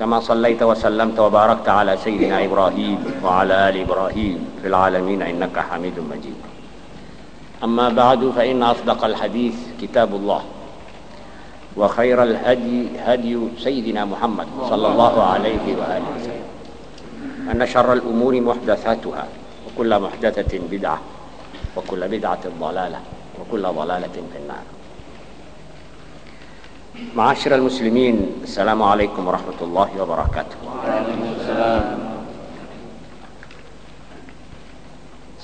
كما صليت وسلمت وباركت على سيدنا إبراهيم وعلى آل إبراهيم في العالمين إنك حميد مجيد. أما بعد فإن أصدق الحديث كتاب الله وخير الهدي هدي سيدنا محمد صلى الله عليه وآله وسلم. أن شر الأمور محدثاتها وكل محدثة بدعة وكل بدعة ضلالة وكل ضلالة في النار. معاشر المسلمين السلام عليكم ورحمة الله وبركاته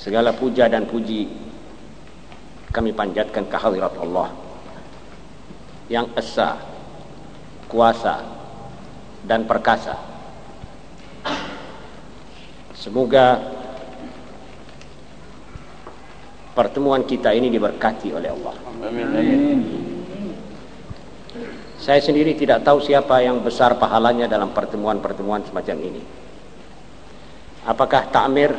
Segala puja dan puji kami panjatkan ke hadirat Allah yang esa, kuasa dan perkasa. Semoga pertemuan kita ini diberkati oleh Allah. Amin. Saya sendiri tidak tahu siapa yang besar pahalanya dalam pertemuan-pertemuan semacam ini. Apakah takmir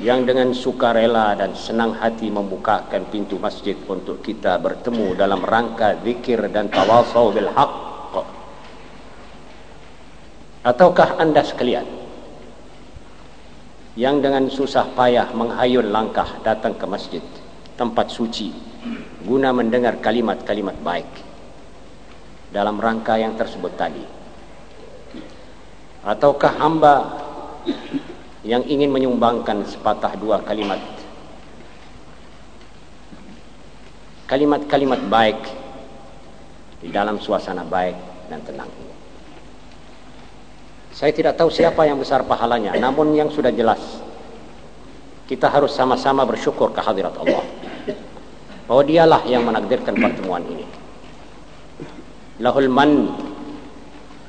yang dengan sukarela dan senang hati membukakan pintu masjid untuk kita bertemu dalam rangka zikir dan tawasau bil haqq ataukah anda sekalian yang dengan susah payah menghayun langkah datang ke masjid tempat suci guna mendengar kalimat-kalimat baik dalam rangka yang tersebut tadi ataukah hamba yang ingin menyumbangkan sepatah dua kalimat kalimat-kalimat baik di dalam suasana baik dan tenang. Saya tidak tahu siapa yang besar pahalanya, namun yang sudah jelas kita harus sama-sama bersyukur kehadirat Allah bahwa dialah yang menakdirkan pertemuan ini. Lahul man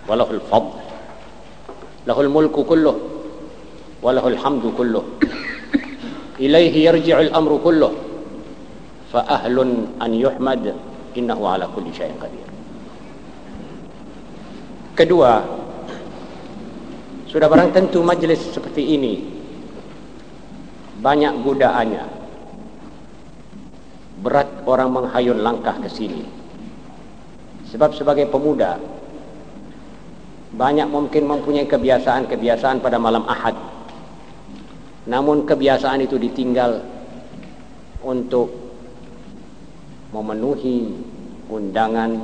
walahul fadl. Lahul mulku kulluh وله الحمد كله إليه يرجع الأمر كله فأهل أن يحمد إنه على كل شيء قدير kedua sudah barang tentu majlis seperti ini banyak godaannya berat orang menghayun langkah ke sini sebab sebagai pemuda banyak mungkin mempunyai kebiasaan-kebiasaan pada malam ahad namun kebiasaan itu ditinggal untuk memenuhi undangan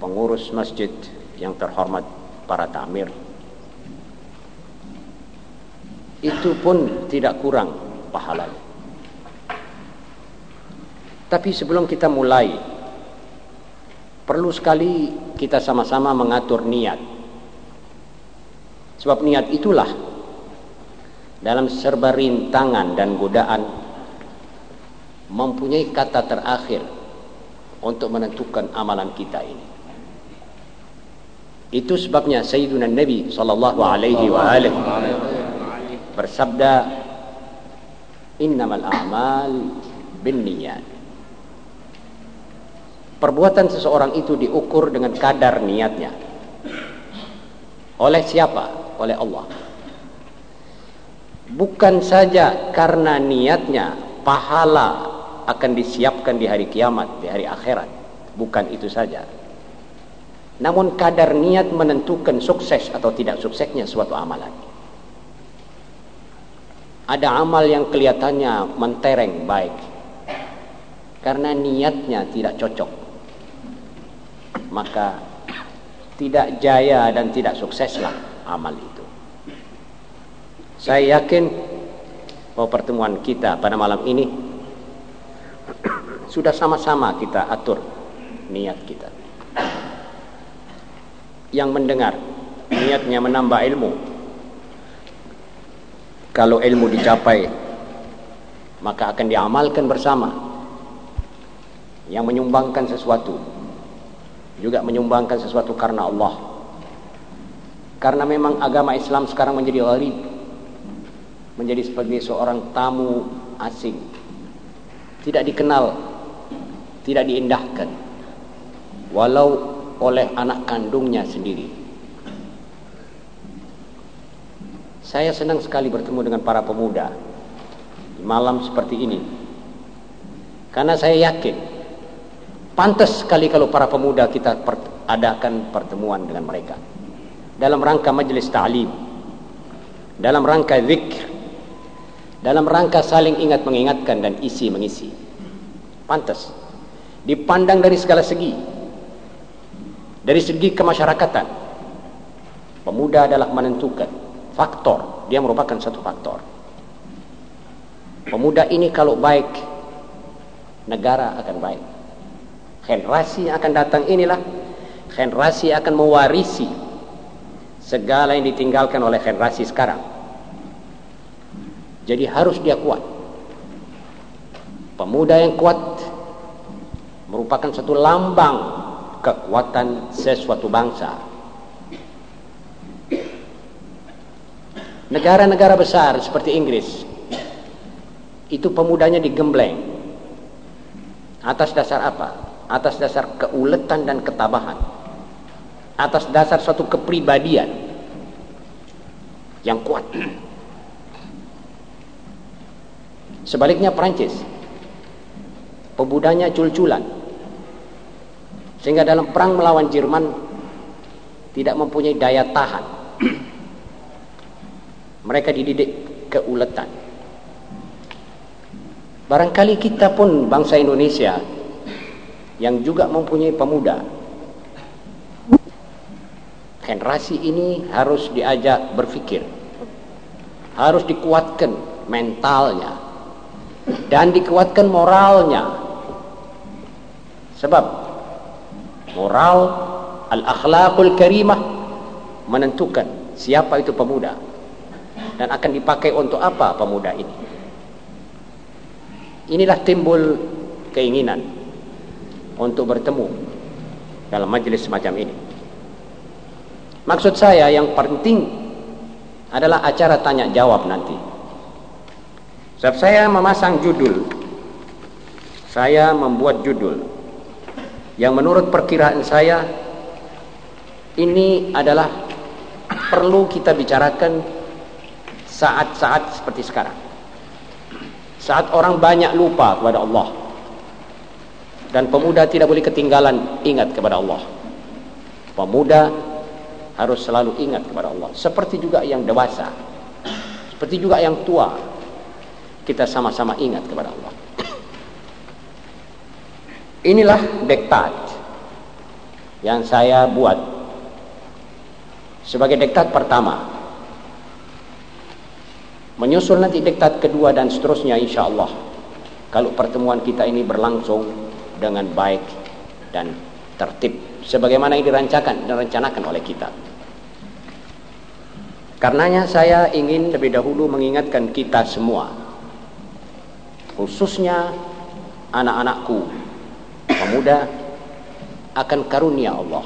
pengurus masjid yang terhormat para tamir. Itu pun tidak kurang pahalanya. Tapi sebelum kita mulai, perlu sekali kita sama-sama mengatur niat. Sebab niat itulah dalam serba rintangan dan godaan mempunyai kata terakhir untuk menentukan amalan kita ini. Itu sebabnya Sayyiduna Nabi sallallahu alaihi wa alihi bersabda innamal a'mal binniyat. Perbuatan seseorang itu diukur dengan kadar niatnya. Oleh siapa? Oleh Allah bukan saja karena niatnya pahala akan disiapkan di hari kiamat, di hari akhirat. Bukan itu saja. Namun kadar niat menentukan sukses atau tidak suksesnya suatu amalan. Ada amal yang kelihatannya mentereng baik. Karena niatnya tidak cocok. Maka tidak jaya dan tidak sukseslah amal itu. Saya yakin bahwa pertemuan kita pada malam ini sudah sama-sama kita atur niat kita. Yang mendengar niatnya menambah ilmu. Kalau ilmu dicapai maka akan diamalkan bersama. Yang menyumbangkan sesuatu juga menyumbangkan sesuatu karena Allah Karena memang agama Islam sekarang menjadi gharib. Menjadi sebagai seorang tamu asing. Tidak dikenal, tidak diindahkan. Walau oleh anak kandungnya sendiri. Saya senang sekali bertemu dengan para pemuda di malam seperti ini. Karena saya yakin pantas sekali kalau para pemuda kita per adakan pertemuan dengan mereka. Dalam rangka majelis ta'lim, dalam rangka zikr, dalam rangka saling ingat mengingatkan dan isi mengisi. Pantas dipandang dari segala segi. Dari segi kemasyarakatan, pemuda adalah menentukan faktor. Dia merupakan satu faktor. Pemuda ini kalau baik negara akan baik generasi yang akan datang inilah generasi akan mewarisi segala yang ditinggalkan oleh generasi sekarang. Jadi harus dia kuat. Pemuda yang kuat merupakan satu lambang kekuatan sesuatu bangsa. Negara-negara besar seperti Inggris itu pemudanya digembleng. Atas dasar apa? Atas dasar keuletan dan ketabahan. Atas dasar suatu kepribadian yang kuat. Sebaliknya Prancis pemudanya cul-culan sehingga dalam perang melawan Jerman tidak mempunyai daya tahan mereka dididik keuletan. Barangkali kita pun bangsa Indonesia yang juga mempunyai pemuda. Generasi ini harus diajak berpikir. Harus dikuatkan mentalnya dan dikuatkan moralnya. Sebab moral al-akhlaqul karimah menentukan siapa itu pemuda dan akan dipakai untuk apa pemuda ini inilah timbul keinginan untuk bertemu dalam majelis semacam ini. Maksud saya yang penting adalah acara tanya jawab nanti. Sebab saya memasang judul. Saya membuat judul. Yang menurut perkiraan saya ini adalah perlu kita bicarakan saat-saat seperti sekarang. Saat orang banyak lupa kepada Allah dan pemuda tidak boleh ketinggalan ingat kepada Allah. Pemuda harus selalu ingat kepada Allah. Seperti juga yang dewasa. Seperti juga yang tua. Kita sama-sama ingat kepada Allah. Inilah dektat yang saya buat. Sebagai dektat pertama. Menyusul nanti diktat kedua dan seterusnya insya Allah. Kalau pertemuan kita ini berlangsung dengan baik dan tertib sebagaimana yang dirancangkan dan rencanakan oleh kita. Karenanya saya ingin lebih dahulu mengingatkan kita semua khususnya anak-anakku pemuda akan karunia Allah.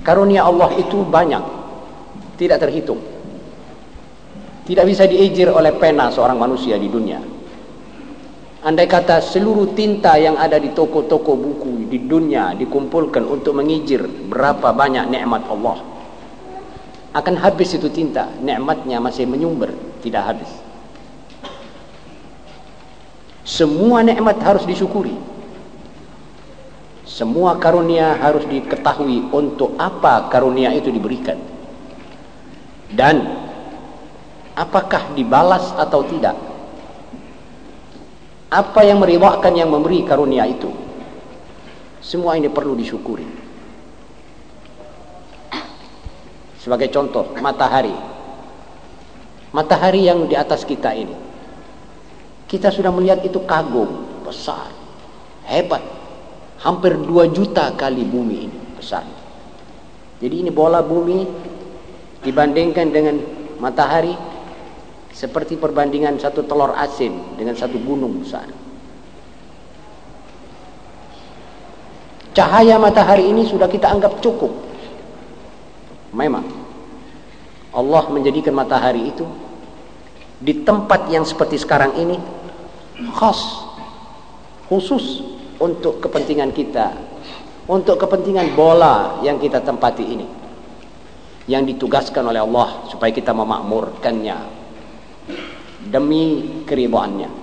Karunia Allah itu banyak tidak terhitung. Tidak bisa diijir oleh pena seorang manusia di dunia. Andai kata seluruh tinta yang ada di toko-toko buku di dunia dikumpulkan untuk mengijir berapa banyak nikmat Allah. Akan habis itu tinta, nikmatnya masih menyumber, tidak habis. Semua nikmat harus disyukuri. Semua karunia harus diketahui untuk apa karunia itu diberikan. Dan apakah dibalas atau tidak apa yang meriwakkan yang memberi karunia itu? Semua ini perlu disyukuri. Sebagai contoh matahari. Matahari yang di atas kita ini. Kita sudah melihat itu kagum besar hebat. Hampir 2 juta kali bumi ini besar. Jadi ini bola bumi dibandingkan dengan matahari seperti perbandingan satu telur asin dengan satu gunung besar. Cahaya matahari ini sudah kita anggap cukup. Memang Allah menjadikan matahari itu di tempat yang seperti sekarang ini khas khusus untuk kepentingan kita untuk kepentingan bola yang kita tempati ini yang ditugaskan oleh Allah supaya kita memakmurkannya demi keribuannya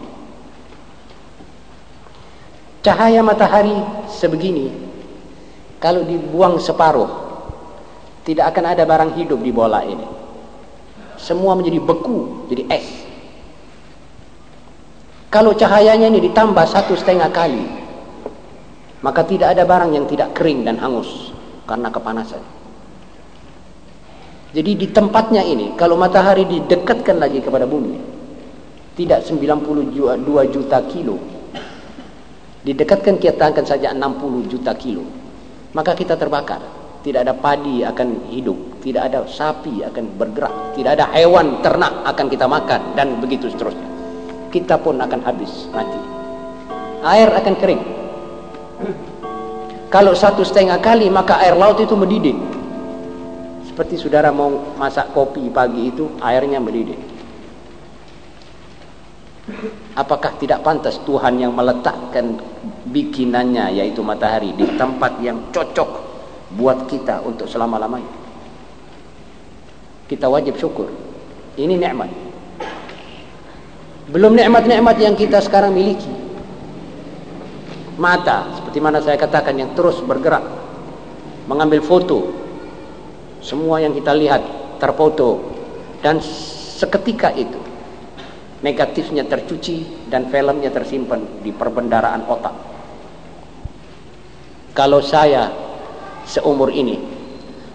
cahaya matahari sebegini kalau dibuang separuh tidak akan ada barang hidup di bola ini. Semua menjadi beku, jadi es. Kalau cahayanya ini ditambah satu setengah kali, maka tidak ada barang yang tidak kering dan hangus karena kepanasan. Jadi di tempatnya ini, kalau matahari didekatkan lagi kepada bumi, tidak 92 juta kilo, didekatkan kita akan saja 60 juta kilo, maka kita terbakar tidak ada padi akan hidup, tidak ada sapi akan bergerak, tidak ada hewan ternak akan kita makan dan begitu seterusnya. Kita pun akan habis mati. Air akan kering. Kalau satu setengah kali maka air laut itu mendidih. Seperti saudara mau masak kopi pagi itu airnya mendidih. Apakah tidak pantas Tuhan yang meletakkan bikinannya yaitu matahari di tempat yang cocok buat kita untuk selama-lamanya. Kita wajib syukur. Ini nikmat. Belum nikmat-nikmat yang kita sekarang miliki. Mata, seperti mana saya katakan yang terus bergerak mengambil foto. Semua yang kita lihat terfoto dan seketika itu negatifnya tercuci dan filmnya tersimpan di perbendaraan otak. Kalau saya seumur ini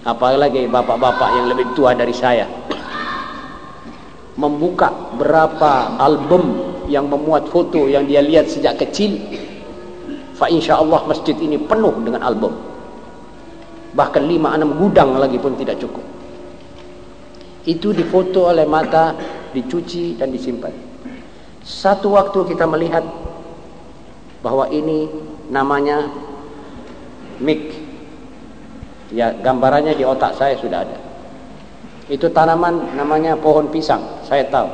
apalagi bapak-bapak yang lebih tua dari saya membuka berapa album yang memuat foto yang dia lihat sejak kecil fa insyaallah masjid ini penuh dengan album bahkan lima enam gudang lagi pun tidak cukup itu difoto oleh mata dicuci dan disimpan satu waktu kita melihat bahwa ini namanya mik Ya gambarannya di otak saya sudah ada. Itu tanaman namanya pohon pisang, saya tahu.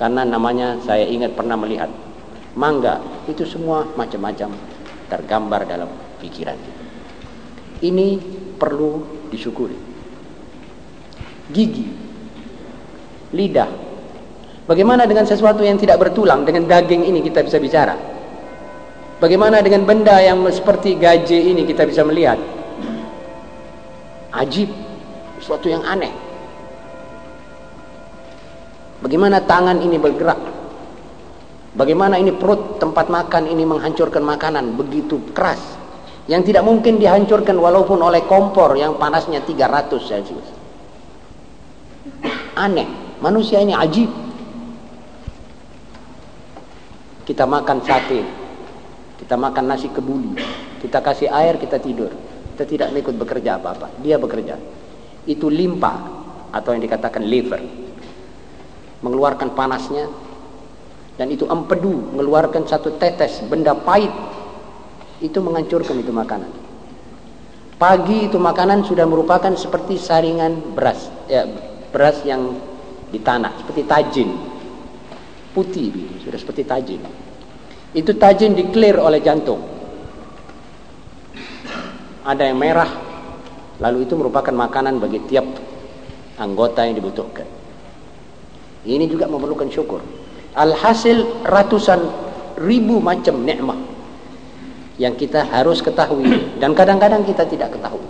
Karena namanya saya ingat pernah melihat. Mangga, itu semua macam-macam tergambar dalam pikiran kita. Ini perlu disyukuri. Gigi, lidah. Bagaimana dengan sesuatu yang tidak bertulang, dengan daging ini kita bisa bicara. Bagaimana dengan benda yang seperti gaje ini kita bisa melihat? Ajib. Sesuatu yang aneh. Bagaimana tangan ini bergerak? Bagaimana ini perut tempat makan ini menghancurkan makanan begitu keras? Yang tidak mungkin dihancurkan walaupun oleh kompor yang panasnya 300 Celcius. Aneh manusia ini ajib. Kita makan sate kita makan nasi kebuli kita kasih air kita tidur. Kita tidak ikut bekerja apa-apa dia bekerja. Itu limpa atau yang dikatakan liver. Mengeluarkan panasnya dan itu empedu mengeluarkan satu tetes benda pahit. Itu menghancurkan itu makanan. Pagi itu makanan sudah merupakan seperti saringan beras ya beras yang di tanah seperti tajin. Putih sudah seperti tajin. Itu tajin diklir oleh jantung. Ada yang merah lalu itu merupakan makanan bagi tiap anggota yang dibutuhkan. Ini juga memerlukan syukur. Alhasil ratusan ribu macam nikmat yang kita harus ketahui dan kadang-kadang kita tidak ketahui.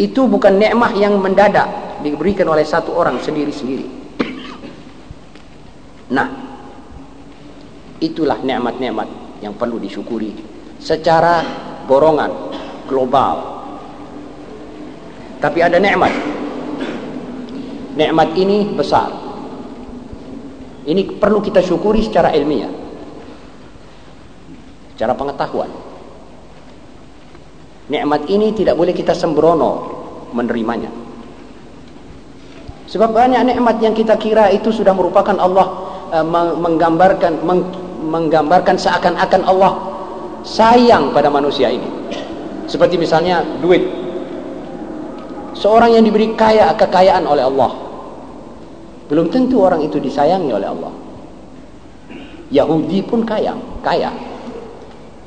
Itu bukan nikmat yang mendadak diberikan oleh satu orang sendiri-sendiri nah itulah nikmat-nikmat yang perlu disyukuri secara gorongan global. Tapi ada nikmat. Nikmat ini besar. Ini perlu kita syukuri secara ilmiah. Secara pengetahuan. Nikmat ini tidak boleh kita sembrono menerimanya. Sebab banyak nikmat yang kita kira itu sudah merupakan Allah uh, menggambarkan menggambarkan seakan-akan Allah sayang pada manusia ini. Seperti misalnya duit. Seorang yang diberi kaya kekayaan oleh Allah. Belum tentu orang itu disayangi oleh Allah. Yahudi pun kaya kaya.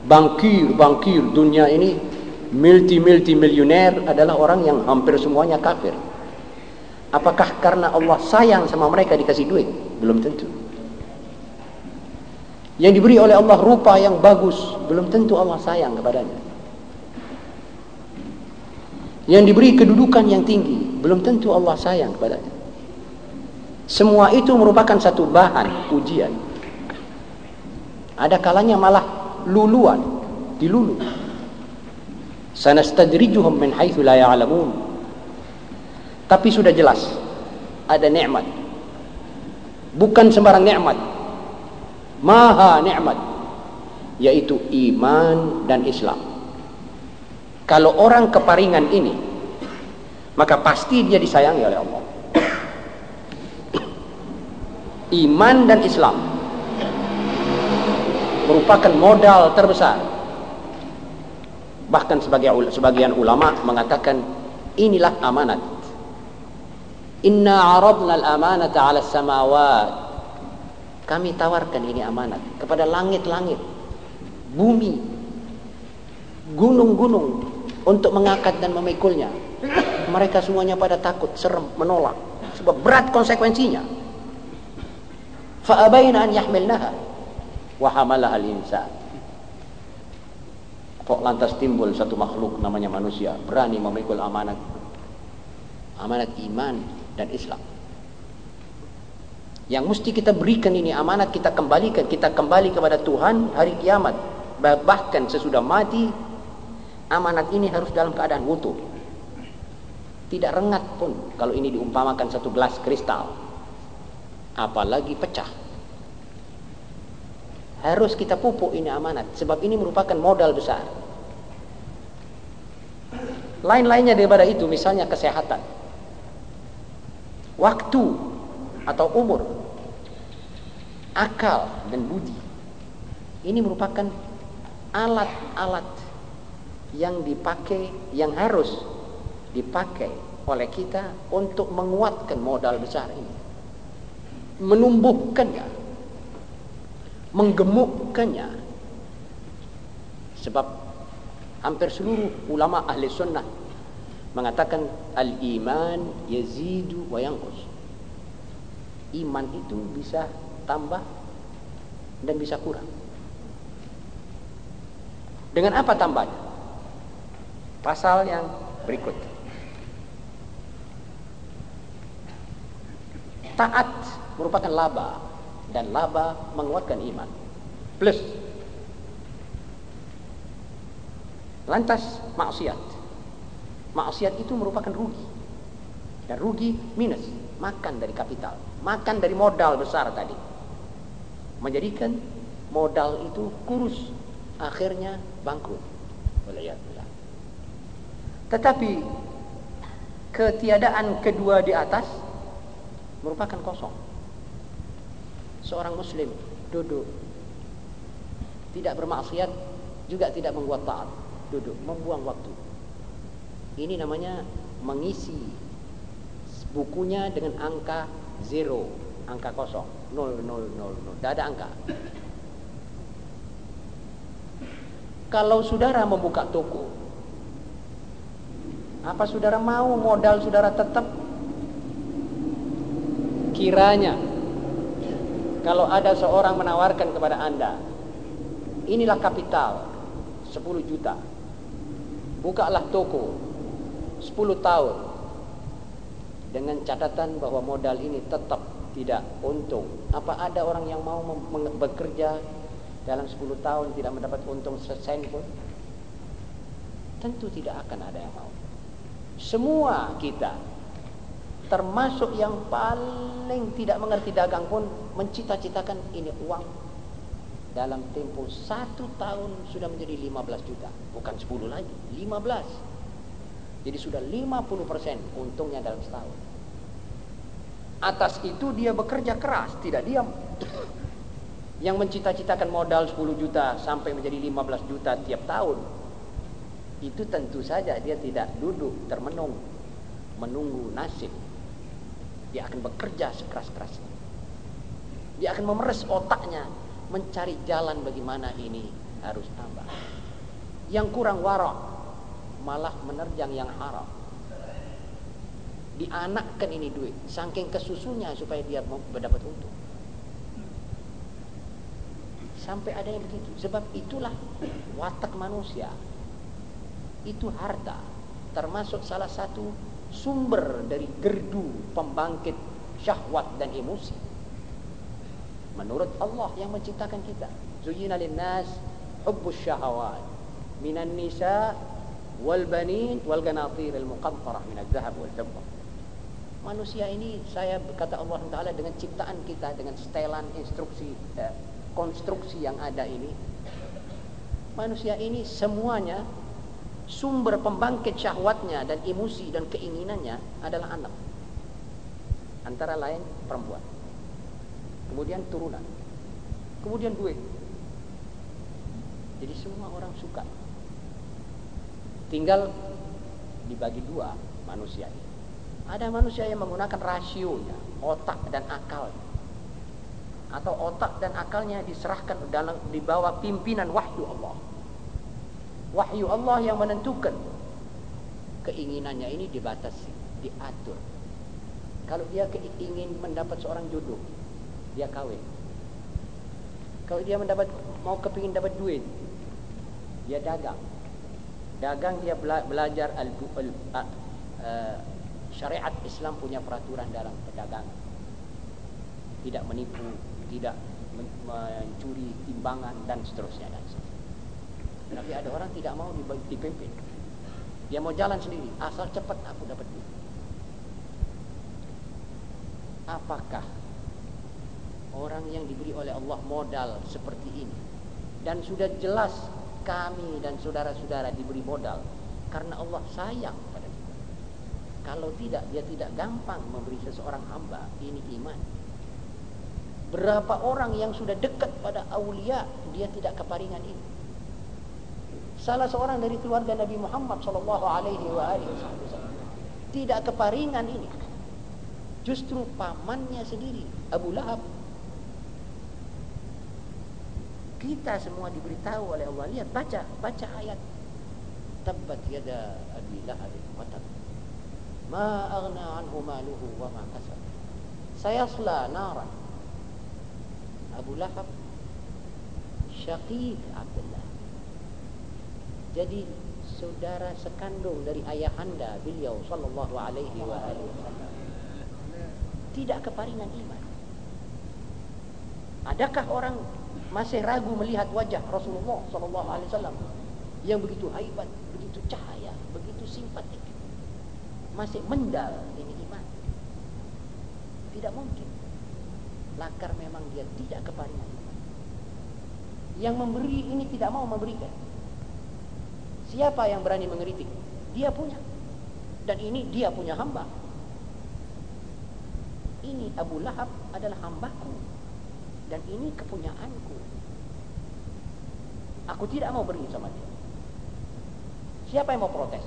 Bangkir bangkir dunia ini multi multi miliuner adalah orang yang hampir semuanya kafir apakah karena Allah sayang sama mereka dikasih duit? Belum tentu. Yang diberi oleh Allah rupa yang bagus belum tentu Allah sayang kepadanya. Yang diberi kedudukan yang tinggi belum tentu Allah sayang kepadanya. Semua itu merupakan satu bahan ujian. Ada kalanya malah luluan dilulu. Sanastadrijuhum min haitsu la ya'lamun tapi sudah jelas ada nikmat bukan sembarang nikmat maha nikmat yaitu iman dan Islam kalau orang keparingan ini, maka pasti dia disayangi oleh Allah. Iman dan Islam merupakan modal terbesar. Bahkan sebagai sebagian ulama mengatakan inilah amanat. Inna aradna al-amanata 'ala samawat. Kami tawarkan ini amanat kepada langit-langit, bumi, gunung-gunung, untuk mengangkat dan memikulnya. Mereka semuanya pada takut, serem, menolak. Sebab berat konsekuensinya. Fa'abaina an yahmilnaha wa hamalaha al-insan. Kok lantas timbul satu makhluk namanya manusia berani memikul amanat amanat iman dan Islam. Yang mesti kita berikan ini amanat kita kembalikan, kita kembali kepada Tuhan hari kiamat. Bahkan sesudah mati amanat ini harus dalam keadaan utuh tidak rengat pun kalau ini diumpamakan satu gelas kristal. Apalagi pecah. Harus kita pupuk ini amanat sebab ini merupakan modal besar. Lain-lainnya daripada itu misalnya kesehatan waktu atau umur akal dan budi ini merupakan alat-alat yang dipakai yang harus dipakai oleh kita untuk menguatkan modal besar ini. Menumbuhkannya menggemukkannya. Sebab hampir seluruh ulama ahli sunnah mengatakan al-iman yazidu wa yanqus iman itu bisa tambah dan bisa kurang dengan apa tambahnya pasal yang berikut. Taat merupakan laba dan laba menguatkan iman. Plus lantas maksiat. Maksiat itu merupakan rugi. Dan rugi minus, makan dari kapital, makan dari modal besar tadi. Menjadikan modal itu kurus, akhirnya bangkrut. Waliyadillah. Tetapi ketiadaan kedua di atas merupakan kosong. Seorang muslim duduk tidak bermaksiat juga tidak membuat taat, duduk membuang waktu. Ini namanya mengisi bukunya dengan angka zero, angka kosong, nol nol nol nol, tidak ada angka. Kalau saudara membuka toko, apa saudara mau modal saudara tetap? Kiranya kalau ada seorang menawarkan kepada Anda, inilah kapital 10 juta. Bukalah toko 10 tahun dengan catatan bahwa modal ini tetap tidak untung. Apa ada orang yang mau bekerja dalam 10 tahun tidak mendapat untung sesen pun? Tentu tidak akan ada yang mau. Semua kita termasuk yang paling tidak mengerti dagang pun mencita-citakan ini uang dalam tempo satu tahun sudah menjadi 15 juta bukan 10 lagi 15 jadi sudah 50% untungnya dalam setahun atas itu dia bekerja keras tidak diam yang mencita-citakan modal 10 juta sampai menjadi 15 juta tiap tahun itu tentu saja dia tidak duduk termenung menunggu nasib. Dia akan bekerja sekeras-kerasnya. Dia akan memeres otaknya mencari jalan bagaimana ini harus tambah. Yang kurang warak malah menerjang yang haram. Dianakkan ini duit, saking kesusunya supaya dia mau mendapat untung. Sampai ada yang begitu. Sebab itulah watak manusia. Itu harta. Termasuk salah satu sumber dari gerdu pembangkit syahwat dan emosi. Menurut Allah yang menciptakan kita. Zuyina linnas hubbus syahawat minan nisa al muqantarah min al-dhahab wal fiddah. Manusia ini saya kata Allah Taala dengan ciptaan kita dengan setelan instruksi eh, konstruksi yang ada ini manusia ini semuanya sumber pembangkit syahwatnya dan emosi dan keinginannya adalah anak. Antara lain perempuan. Kemudian turunan. Kemudian duit. Jadi semua orang suka tinggal dibagi dua manusia ini ada manusia yang menggunakan rasionya otak dan akalnya atau otak dan akalnya diserahkan dalam di bawah pimpinan wahyu Allah. Wahyu Allah yang menentukan keinginannya ini dibatasi, diatur. Kalau dia ingin mendapat seorang jodoh, dia kawin. Kalau dia mendapat mau kepingin dapat duit, dia dagang. Dagang dia bela, belajar al, al uh, syariat Islam punya peraturan dalam perdagangan. Tidak menipu, tidak mencuri timbangan dan seterusnya dan seterusnya. Tapi ada orang tidak mau dipimpin. Dia mau jalan sendiri, asal cepat aku dapat duit. Apakah orang yang diberi oleh Allah modal seperti ini dan sudah jelas kami dan saudara-saudara diberi modal karena Allah sayang pada kita. Kalau tidak, dia tidak gampang memberi seseorang hamba ini iman. Berapa orang yang sudah dekat pada aulia dia tidak keparingan ini. Salah seorang dari keluarga Nabi Muhammad sallallahu alaihi wasallam tidak keparingan ini. Justru pamannya sendiri Abu Lahab. Kita semua diberitahu oleh Allah. Lihat baca baca ayat. Tabbat yada abi lahab wa tab ma aghna anhu maluhu wa ma kasab. Sayasla naran Abu Lahab Syaqid Abdullah. Jadi saudara sekandung dari ayahanda beliau sallallahu alaihi wa alihi tidak keparingan iman. Adakah orang masih ragu melihat wajah Rasulullah sallallahu alaihi wasallam yang begitu hebat begitu cahaya begitu simpatik. Masih mendal ini iman. Tidak mungkin. Lakar memang dia tidak keparingan yang memberi ini tidak mau memberikan. Siapa yang berani mengeritik? Dia punya. Dan ini dia punya hamba. Ini Abu Lahab adalah hambaku dan ini kepunyaanku. Aku tidak mau beri sama dia. Siapa yang mau protes?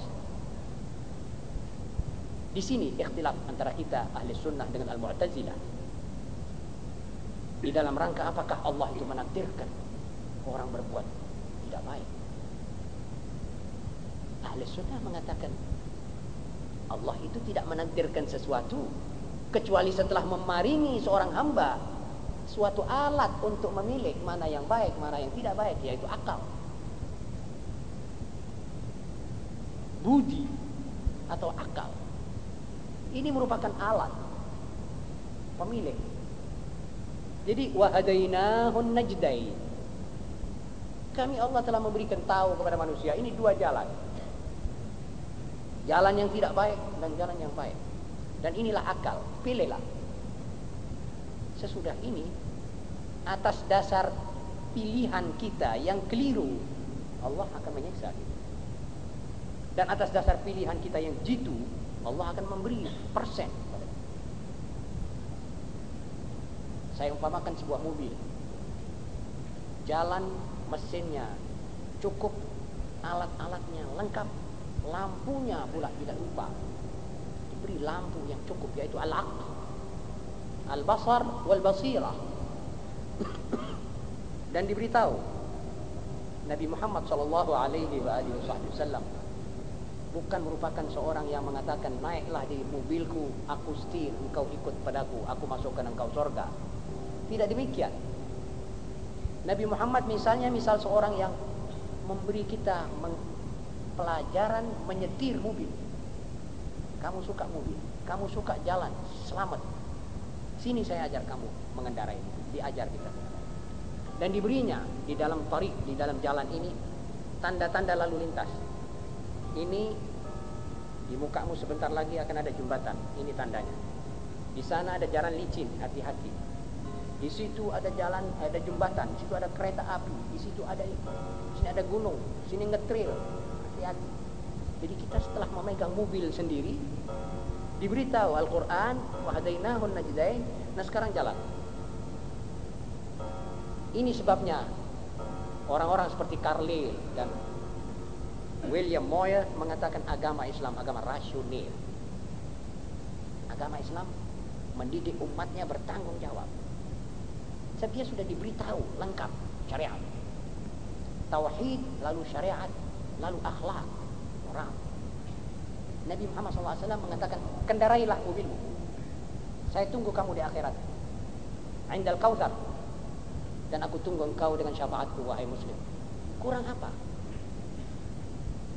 Di sini ikhtilaf antara kita ahli sunnah dengan al-mu'tazilah. Di dalam rangka apakah Allah itu menakdirkan orang berbuat tidak baik? Ahli sunnah mengatakan Allah itu tidak menakdirkan sesuatu kecuali setelah memaringi seorang hamba suatu alat untuk memilih mana yang baik mana yang tidak baik yaitu akal budi atau akal ini merupakan alat pemilih jadi wahadainahun najdain. Kami Allah telah memberikan tahu kepada manusia ini dua jalan. Jalan yang tidak baik dan jalan yang baik. Dan inilah akal, pilihlah. Sesudah ini atas dasar pilihan kita yang keliru, Allah akan menyiksa kita. Dan atas dasar pilihan kita yang jitu, Allah akan memberi persen Saya umpamakan sebuah mobil. Jalan mesinnya cukup, alat-alatnya lengkap, lampunya pula tidak lupa. diberi lampu yang cukup yaitu al-aql, al-basar wal basirah. Dan diberitahu Nabi Muhammad sallallahu alaihi wasallam bukan merupakan seorang yang mengatakan naiklah di mobilku aku setir engkau ikut padaku aku masukkan engkau surga tidak demikian. Nabi Muhammad misalnya misal seorang yang memberi kita pelajaran menyetir mobil. Kamu suka mobil kamu suka jalan selamat sini saya ajar kamu mengendarai diajar kita dan diberinya di dalam tarik di dalam jalan ini tanda-tanda lalu lintas ini di mukamu sebentar lagi akan ada jembatan. Ini tandanya. Di sana ada jalan licin, hati-hati. Di situ ada jalan, ada jembatan, di situ ada kereta api, di situ ada sini ada gunung, sini ngetril. Hati-hati. Jadi kita setelah memegang mobil sendiri diberitahu Al-Qur'an wa hadainahun najdain. Nah sekarang jalan. Ini sebabnya orang-orang seperti Carlyle dan William Moyer mengatakan agama Islam agama rasional. Agama Islam mendidik umatnya bertanggung jawab. Sebab sudah diberitahu lengkap syariat. Tauhid, lalu syariat, lalu akhlak orang. Nabi Muhammad SAW mengatakan, kendarailah mobilmu. Saya tunggu kamu di akhirat. Indal kautsar. Dan aku tunggu engkau dengan syafaatku, wahai muslim. Kurang apa?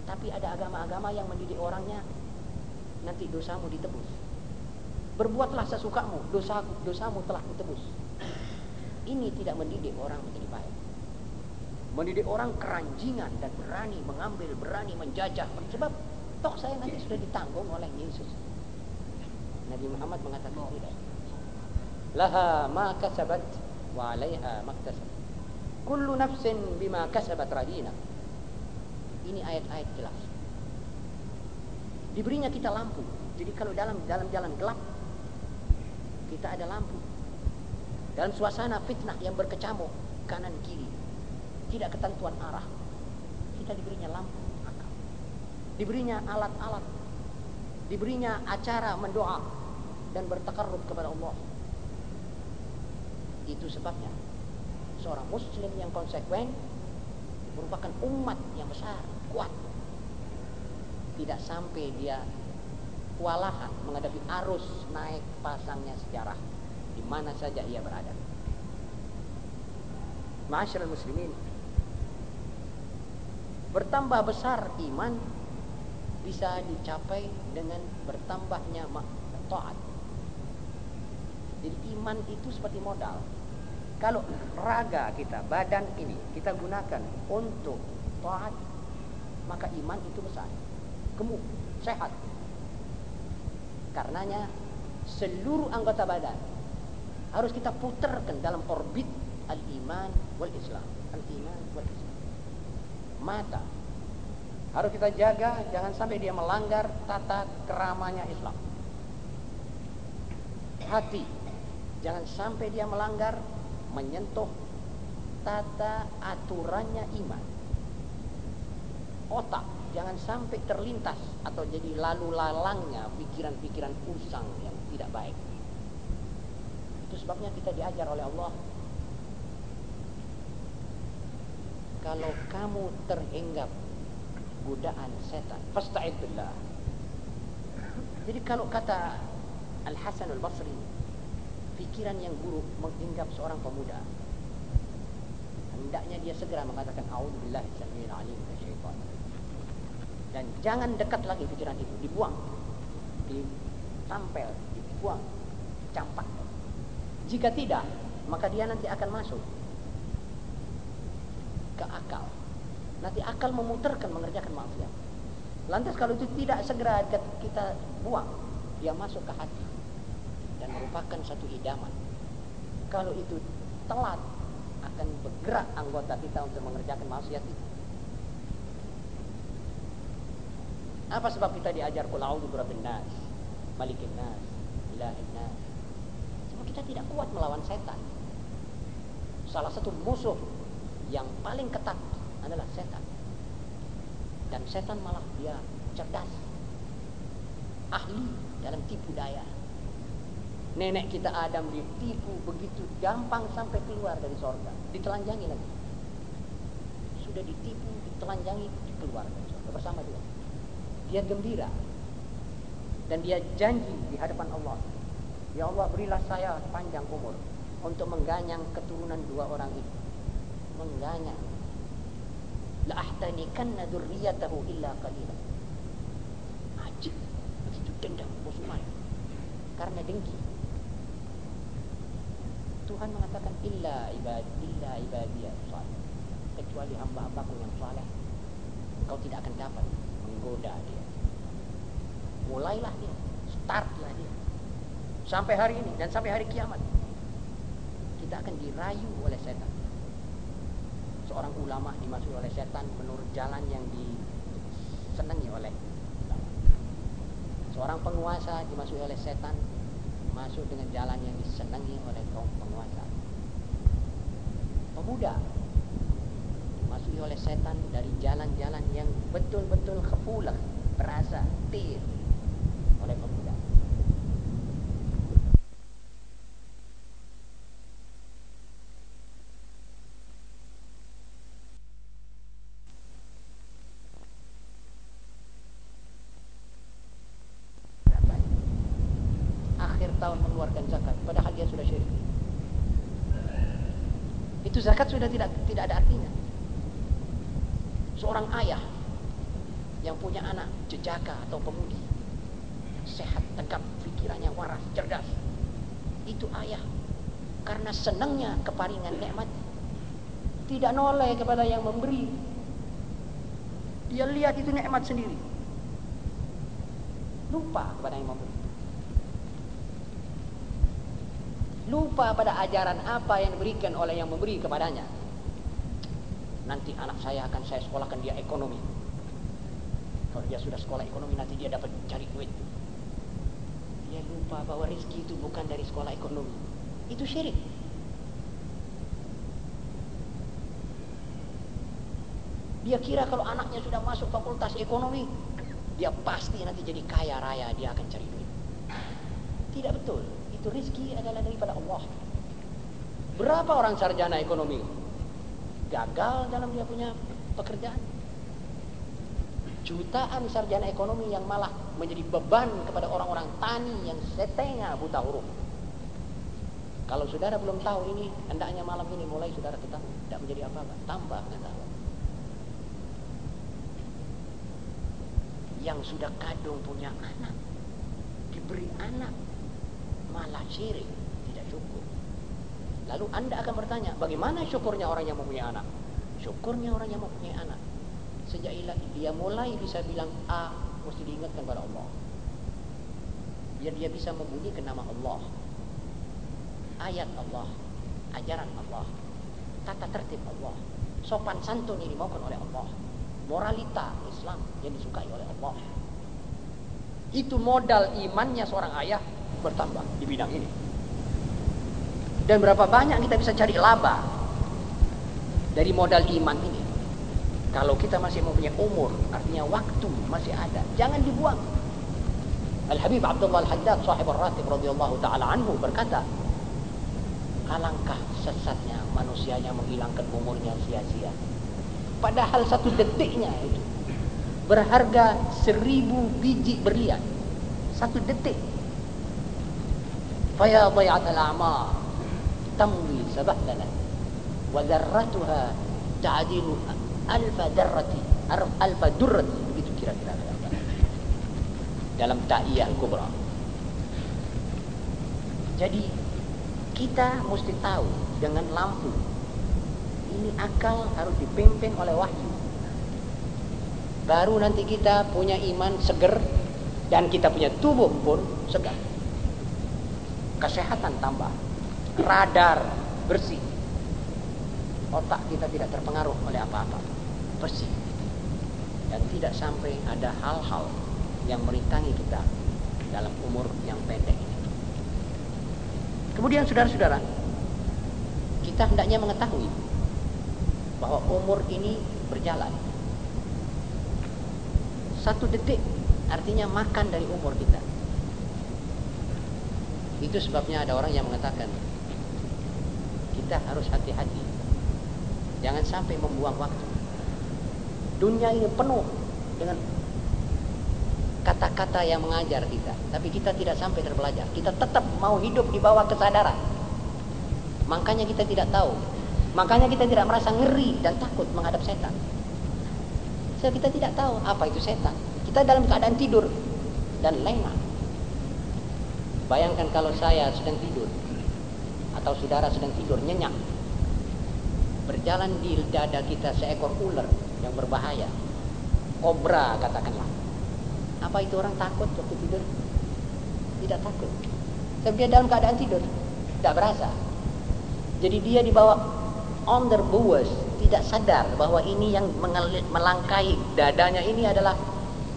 Tapi ada agama-agama yang mendidik orangnya nanti dosamu ditebus. Berbuatlah sesukamu, dosa dosamu telah ditebus. Ini tidak mendidik orang menjadi baik. Mendidik orang keranjingan dan berani mengambil, berani menjajah. Sebab toh saya nanti sudah ditanggung oleh Yesus. Nabi Muhammad mengatakan tidak. Laha ma kasabat wa 'alaiha maktasab. Kullu nafsin bima kasabat radina. Ini ayat-ayat jelas. Diberinya kita lampu. Jadi kalau dalam dalam jalan gelap kita ada lampu. Dalam suasana fitnah yang berkecamuk kanan kiri, tidak ketentuan arah, kita diberinya lampu akal. Diberinya alat-alat. Diberinya acara mendoa dan bertakarrub kepada Allah. Itu sebabnya seorang muslim yang konsekuen merupakan umat yang besar, kuat. Tidak sampai dia kewalahan menghadapi arus naik pasangnya sejarah di mana saja ia berada. Masyarakat muslimin bertambah besar iman bisa dicapai dengan bertambahnya taat. Jadi iman itu seperti modal kalau raga kita, badan ini kita gunakan untuk taat, maka iman itu besar. Gemuk, sehat. Karenanya seluruh anggota badan harus kita putarkan dalam orbit al-iman wal Islam. Al-iman wal Islam. Mata harus kita jaga jangan sampai dia melanggar tata keramanya Islam. Hati jangan sampai dia melanggar menyentuh tata aturannya iman. Otak jangan sampai terlintas atau jadi lalu lalangnya pikiran-pikiran usang yang tidak baik. Itu sebabnya kita diajar oleh Allah. Kalau kamu terhinggap godaan setan, fasta'id billah. Jadi kalau kata Al Hasan Al Basri, pikiran yang buruk menghinggap seorang pemuda hendaknya dia segera mengatakan auzubillahi samil alim minasyaitan dan jangan dekat lagi pikiran itu dibuang ditampel dibuang campak jika tidak maka dia nanti akan masuk ke akal. Nanti akal memutarkan mengerjakan maksiat. Lantas kalau itu tidak segera kita buang dia masuk ke hati merupakan satu idaman. Kalau itu telat akan bergerak anggota kita untuk mengerjakan maksiat itu. Apa sebab kita diajar kul a'udzu birabbin nas, malikin nas, ilahin nas. Sebab kita tidak kuat melawan setan. Salah satu musuh yang paling ketat adalah setan. Dan setan malah dia cerdas, ahli dalam tipu daya. Nenek kita Adam ditipu begitu gampang sampai keluar dari sorga. Ditelanjangi lagi. Sudah ditipu, ditelanjangi, keluar dari sorga bersama dia. Dia gembira. Dan dia janji di hadapan Allah. Ya Allah berilah saya panjang umur untuk mengganyang keturunan dua orang itu. Mengganyang. La ahtanikanna dzurriyyatahu illa qalila. Ajib. Begitu dendam musuhan. Karena dengki. Tuhan mengatakan illa ibad illa ibadiyah salih. Kecuali hamba-hambaku yang saleh. Engkau tidak akan dapat menggoda dia. Mulailah dia, startlah dia. Sampai hari ini dan sampai hari kiamat. Kita akan dirayu oleh setan. Seorang ulama dimasuki oleh setan menurut jalan yang disenangi oleh. Seorang penguasa dimasuki oleh setan masuk dengan jalan yang disenangi oleh kaum penguasa. Pemuda dimasuki oleh setan dari jalan-jalan yang betul-betul kepulah, berasa, tir oleh pemuda. Akhir tahun mengeluarkan zakat, padahal dia sudah syirik. Itu zakat sudah tidak tidak ada artinya. Seorang ayah yang punya anak jejaka atau pemudi sehat, tegap, pikirannya waras, cerdas. Itu ayah. Karena senangnya keparingan nikmat. Tidak noleh kepada yang memberi. Dia lihat itu nikmat sendiri. Lupa kepada yang memberi. Lupa pada ajaran apa yang diberikan oleh yang memberi kepadanya. Nanti anak saya akan saya sekolahkan dia ekonomi. Kalau dia sudah sekolah ekonomi nanti dia dapat cari duit. Dia lupa bahwa rezeki itu bukan dari sekolah ekonomi. Itu syirik. Dia kira kalau anaknya sudah masuk fakultas ekonomi, dia pasti nanti jadi kaya raya, dia akan cari duit. Tidak betul. Itu rezeki adalah daripada Allah. Berapa orang sarjana ekonomi gagal dalam dia punya pekerjaan? Jutaan sarjana ekonomi yang malah menjadi beban kepada orang-orang tani yang setengah buta huruf. Kalau saudara belum tahu ini, hendaknya malam ini mulai saudara ketahui. Tidak menjadi apa-apa, tambah pengetahuan. Yang sudah kadung punya anak, diberi anak, malah syirik, tidak syukur. Lalu anda akan bertanya, bagaimana syukurnya orang yang mempunyai anak? Syukurnya orang yang mempunyai anak. Sejak dia mulai bisa bilang A, mesti diingatkan pada Allah. Biar dia bisa membunyikan nama Allah. Ayat Allah, ajaran Allah, tata tertib Allah, sopan santun yang dimaukan oleh Allah, moralita Islam yang disukai oleh Allah. Itu modal imannya seorang ayah bertambah di bidang ini. Dan berapa banyak kita bisa cari laba dari modal iman ini. Kalau kita masih mempunyai umur, artinya waktu masih ada, jangan dibuang. Al-Habib Abdullah Al-Haddad sahib al-Ratib radhiyallahu taala anhu berkata, alangkah sesatnya manusia yang menghilangkan umurnya sia-sia. Padahal satu detiknya itu berharga seribu biji berlian. Satu detik. Dhayat al-a'mar tamwi sabahlana wa dharratuha ta'dilu alfa darrati alfa durrati begitu kira-kira. dalam ta'iyah kubra. Jadi kita mesti tahu dengan lampu ini akal harus dipimpin oleh wahyu. Baru nanti kita punya iman seger dan kita punya tubuh pun segar kesehatan tambah radar bersih otak kita tidak terpengaruh oleh apa-apa bersih dan tidak sampai ada hal-hal yang merintangi kita dalam umur yang pendek ini Kemudian saudara-saudara, kita hendaknya mengetahui bahwa umur ini berjalan. Satu detik artinya makan dari umur kita. Itu sebabnya ada orang yang mengatakan kita harus hati-hati. Jangan sampai membuang waktu. Dunia ini penuh dengan kata-kata yang mengajar kita, tapi kita tidak sampai terbelajar. Kita tetap mau hidup di bawah kesadaran. Makanya kita tidak tahu. Makanya kita tidak merasa ngeri dan takut menghadap setan. Sebab kita tidak tahu apa itu setan. Kita dalam keadaan tidur dan lengah. Bayangkan kalau saya sedang tidur atau saudara sedang tidur nyenyak. Berjalan di dada kita seekor ular yang berbahaya. Kobra katakanlah. Apa itu orang takut waktu tidur? Tidak takut. Sebab dia dalam keadaan tidur. Tidak berasa. Jadi dia dibawa on the buas. Tidak sadar bahwa ini yang melangkahi dadanya ini adalah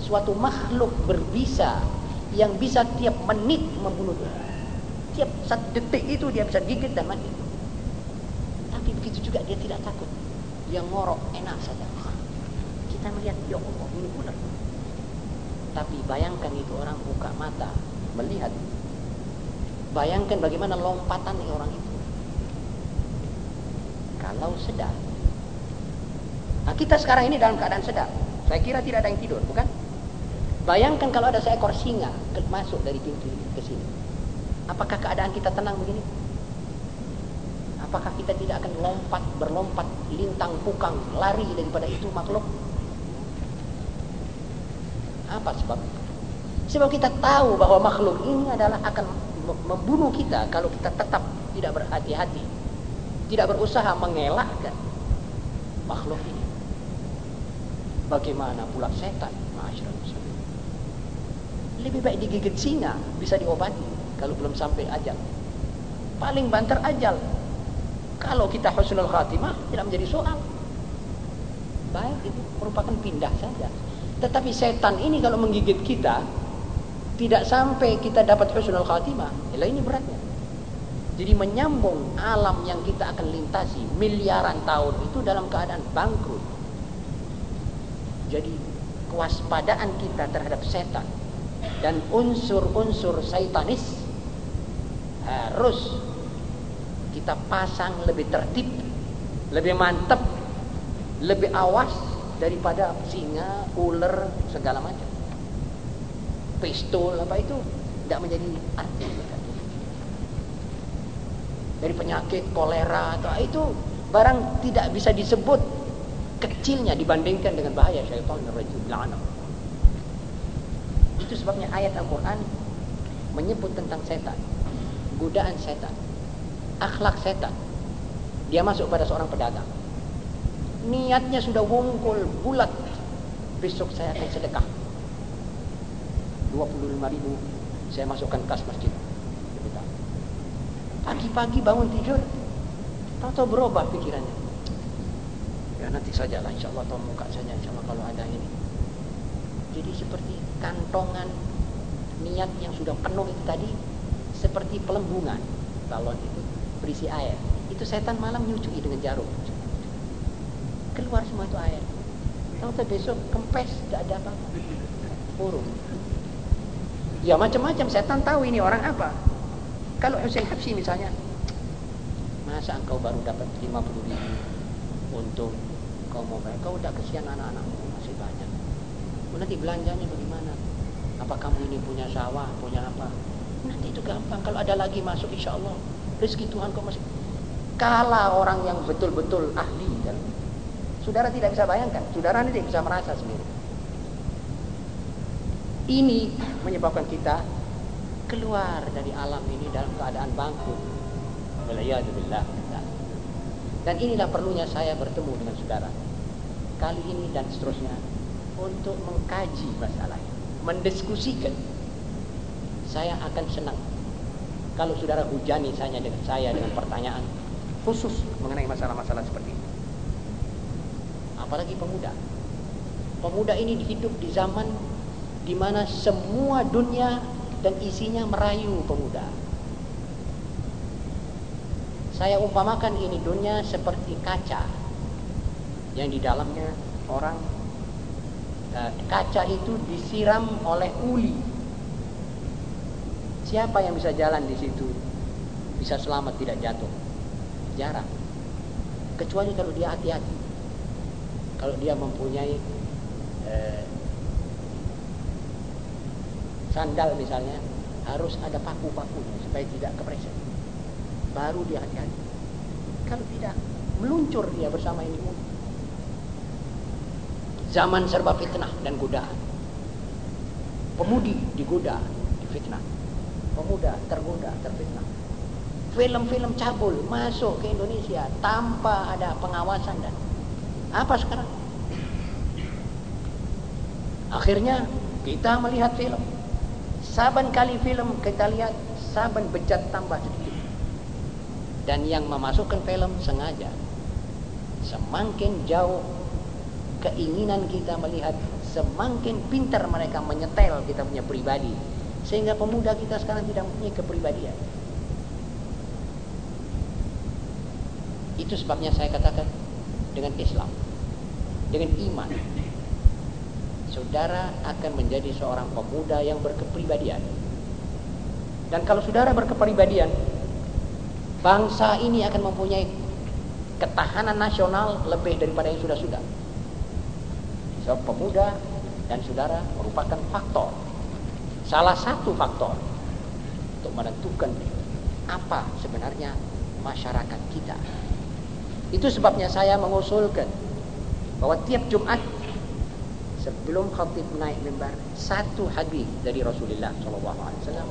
suatu makhluk berbisa yang bisa tiap menit membunuh dia. Tiap satu detik itu dia bisa gigit dan mati. Tapi begitu juga dia tidak takut. Dia ngorok enak saja. Kita melihat ya Allah ini ular. Tapi bayangkan itu orang buka mata melihat. Bayangkan bagaimana lompatan orang itu. Kalau sedar. Nah, kita sekarang ini dalam keadaan sedar. Saya kira tidak ada yang tidur, bukan? Bayangkan kalau ada seekor singa masuk dari pintu ke sini. Apakah keadaan kita tenang begini? Apakah kita tidak akan lompat, berlompat, lintang, pukang, lari daripada itu makhluk? Apa sebab? Sebab kita tahu bahwa makhluk ini adalah akan membunuh kita kalau kita tetap tidak berhati-hati. Tidak berusaha mengelakkan makhluk ini. Bagaimana pula setan? Masyarakat lebih baik digigit singa bisa diobati kalau belum sampai ajal. Paling banter ajal. Kalau kita husnul khatimah tidak menjadi soal. Baik itu merupakan pindah saja. Tetapi setan ini kalau menggigit kita tidak sampai kita dapat husnul khatimah ya ini beratnya. Jadi menyambung alam yang kita akan lintasi miliaran tahun itu dalam keadaan bangkrut. Jadi kewaspadaan kita terhadap setan dan unsur-unsur saitanis harus kita pasang lebih tertib, lebih mantap, lebih awas daripada singa, ular, segala macam. Pistol apa itu tidak menjadi arti dari penyakit kolera atau itu barang tidak bisa disebut kecilnya dibandingkan dengan bahaya syaitan rajim la'anah itu sebabnya ayat Al-Quran menyebut tentang setan. Godaan setan. Akhlak setan. Dia masuk pada seorang pedagang. Niatnya sudah wungkul, bulat. Besok saya akan sedekah. 25 ribu saya masukkan kas masjid. Pagi-pagi bangun tidur. Tahu-tahu berubah pikirannya. Ya nanti saja lah insya Allah atau muka saja insya Allah kalau ada ini. Jadi seperti kantongan niat yang sudah penuh itu tadi seperti pelembungan balon itu berisi air. Itu setan malam nyucui dengan jarum. Keluar semua itu air. Tahu besok kempes tidak ada apa-apa. Burung. Ya macam-macam setan tahu ini orang apa. Kalau Hussein Habsi misalnya, masa engkau baru dapat 50 ribu untuk kau mau kau udah kesian anak-anakmu masih banyak. Nanti belanjanya bagaimana? Apa kamu ini punya sawah, punya apa? Nanti itu gampang. Kalau ada lagi masuk insya Allah. Rezeki Tuhan kau masih. Kala orang yang betul-betul ahli dan saudara tidak bisa bayangkan. Saudara ini tidak bisa merasa sendiri. Ini menyebabkan kita keluar dari alam ini dalam keadaan bangkrut. Waliyadzubillah. Dan inilah perlunya saya bertemu dengan saudara. Kali ini dan seterusnya untuk mengkaji masalah ini, mendiskusikan. Saya akan senang kalau saudara hujani saya dengan saya dengan pertanyaan khusus mengenai masalah-masalah seperti ini. Apalagi pemuda. Pemuda ini hidup di zaman di mana semua dunia dan isinya merayu pemuda. Saya umpamakan ini dunia seperti kaca yang di dalamnya orang kaca itu disiram oleh uli Siapa yang bisa jalan di situ? Bisa selamat tidak jatuh? Jarang. Kecuali kalau dia hati-hati. Kalau dia mempunyai eh, sandal misalnya, harus ada paku-pakunya supaya tidak kepreset. Baru dia hati-hati. Kalau tidak, meluncur dia bersama ini. Zaman serba fitnah dan godaan. Pemudi digoda, difitnah. Pemuda tergoda, terfitnah. Film-film cabul masuk ke Indonesia tanpa ada pengawasan dan apa sekarang? Akhirnya kita melihat film. Saban kali film kita lihat, saban bejat tambah sedikit. Dan yang memasukkan film sengaja. Semakin jauh keinginan kita melihat semakin pintar mereka menyetel kita punya pribadi sehingga pemuda kita sekarang tidak mempunyai kepribadian. Itu sebabnya saya katakan dengan Islam dengan iman saudara akan menjadi seorang pemuda yang berkepribadian. Dan kalau saudara berkepribadian bangsa ini akan mempunyai ketahanan nasional lebih daripada yang sudah-sudah Sebab pemuda dan saudara merupakan faktor. Salah satu faktor untuk menentukan apa sebenarnya masyarakat kita. Itu sebabnya saya mengusulkan bahwa tiap Jumat sebelum khatib naik mimbar satu hadis dari Rasulullah SAW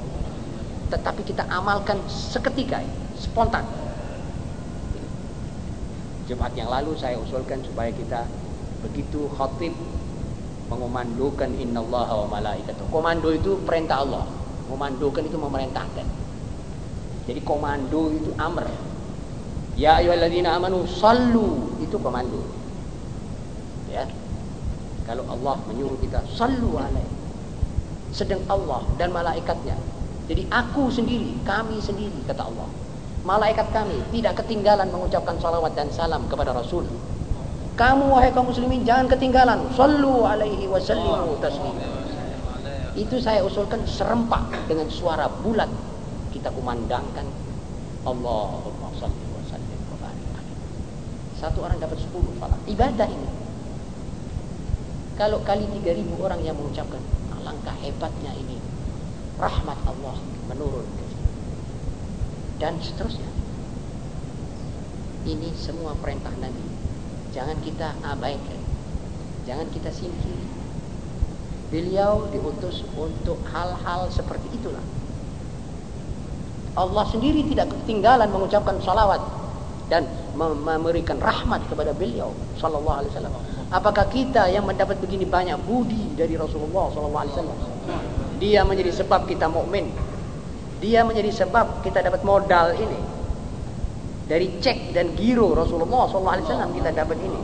tetapi kita amalkan seketika spontan Jumat yang lalu saya usulkan supaya kita begitu khatib mengomandokan innallaha wa malaikatuh. Komando itu perintah Allah. Memandokan itu memerintahkan. Jadi komando itu amr. Ya ayyuhalladzina amanu sallu itu komando. Ya. Kalau Allah menyuruh kita sallu alaihi. Sedang Allah dan malaikatnya. Jadi aku sendiri, kami sendiri kata Allah. Malaikat kami tidak ketinggalan mengucapkan salawat dan salam kepada Rasul kamu wahai kaum muslimin jangan ketinggalan. Sallu alaihi wasallimu taslim. Itu saya usulkan serempak dengan suara bulat kita kumandangkan Allahumma salli wa sallim wa barik Satu orang dapat 10 pahala. Ibadah ini. Kalau kali 3000 orang yang mengucapkan alangkah hebatnya ini. Rahmat Allah menurun dan seterusnya. Ini semua perintah Nabi jangan kita abaikan. Jangan kita singkiri beliau diutus untuk hal-hal seperti itulah. Allah sendiri tidak ketinggalan mengucapkan salawat dan memberikan rahmat kepada beliau sallallahu alaihi wasallam. Apakah kita yang mendapat begini banyak budi dari Rasulullah sallallahu alaihi wasallam? Dia menjadi sebab kita mukmin. Dia menjadi sebab kita dapat modal ini dari cek dan giro Rasulullah SAW kita dapat ini.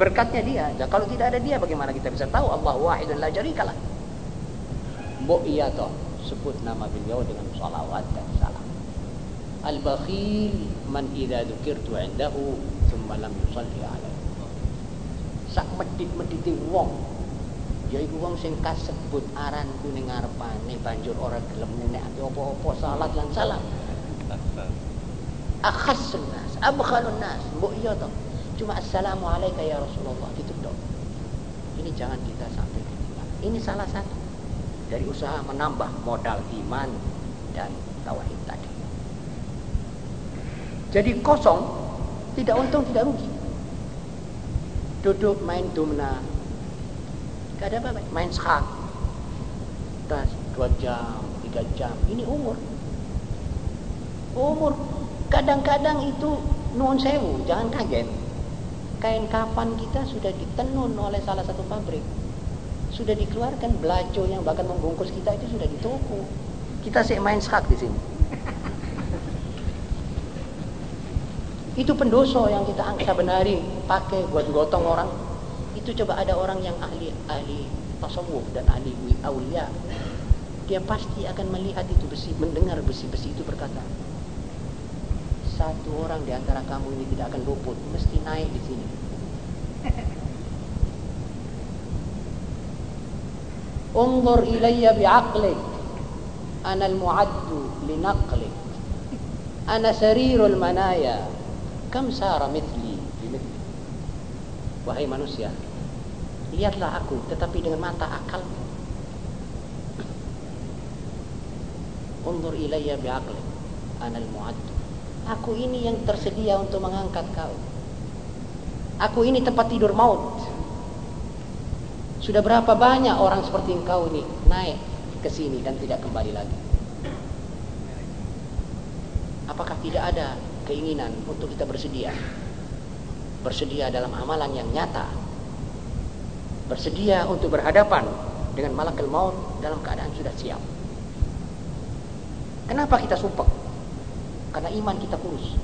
Berkatnya dia dan kalau tidak ada dia bagaimana kita bisa tahu? Allah wahidun la jarikalah Mbok iya toh sebut nama beliau dengan salawat dan salam. Al-bakhil man idza dzukirtu indahu thumma lam yusalli alaihi. Sak medit-medite wong. Yaiku wong sing kasebut aranku ning ngarepane banjur ora gelem nek apa-apa salat lan salam akhassun nas abkhalun nas mbok iya toh. Cuma assalamu alayka ya Rasulullah gitu dong ini jangan kita sampai ini salah satu dari usaha menambah modal iman dan tauhid tadi. Jadi kosong tidak untung tidak rugi. Duduk main domna gak ada apa-apa. Main skak tas dua jam tiga jam. Ini umur. Umur Kadang-kadang itu nuun sewu, jangan kaget. Kain kafan kita sudah ditenun oleh salah satu pabrik. Sudah dikeluarkan belajo yang bahkan membungkus kita itu sudah di toko. Kita sih main skak di sini. Itu pendoso yang kita angkat benari pakai buat gotong orang. Itu coba ada orang yang ahli ahli tasawuf dan ahli aulia. Dia pasti akan melihat itu besi, mendengar besi-besi itu berkata, satu orang di antara kamu ini tidak akan luput, mesti naik di sini. Unzur ilayya bi'aqlik. ana al-mu'addu linaqlik. Ana sarirul manaya. Kam sara mithli bimithli. Wahai manusia lihatlah aku tetapi dengan mata akal. Undur ilayya bi'aqlik. Ana al-mu'addu aku ini yang tersedia untuk mengangkat kau aku ini tempat tidur maut sudah berapa banyak orang seperti engkau ini naik ke sini dan tidak kembali lagi? Apakah tidak ada keinginan untuk kita bersedia? Bersedia dalam amalan yang nyata. Bersedia untuk berhadapan dengan malakul maut dalam keadaan sudah siap. Kenapa kita sumpah? Karena iman kita kurus.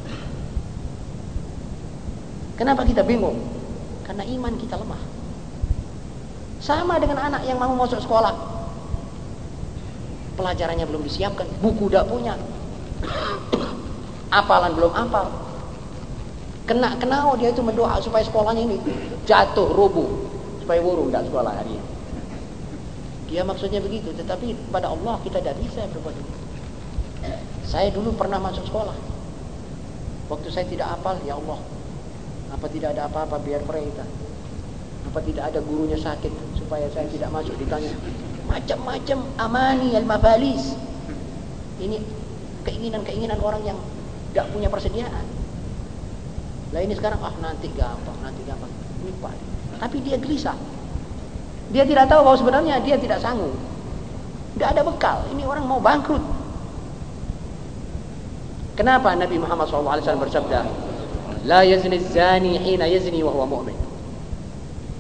Kenapa kita bingung? Karena iman kita lemah. Sama dengan anak yang mau masuk sekolah. Pelajarannya belum disiapkan, buku tidak punya. Apalan belum apal. Kena kenal dia itu mendoa supaya sekolahnya ini jatuh rubuh supaya burung tidak sekolah hari ini. Dia maksudnya begitu, tetapi pada Allah kita tidak bisa berbuat itu. Saya dulu pernah masuk sekolah. Waktu saya tidak apal, ya Allah, apa tidak ada apa-apa biar mereka. Apa tidak ada gurunya sakit supaya saya tidak masuk ditanya. Macam-macam amani al-mafalis ini keinginan-keinginan orang yang tidak punya persediaan. Lah ini sekarang ah nanti gampang nanti gampang. Lupa tapi dia gelisah. Dia tidak tahu bahwa sebenarnya dia tidak sanggup. Tidak ada bekal. Ini orang mau bangkrut kenapa Nabi Muhammad SAW bersabda la yazni zani hina yazni wa mu'min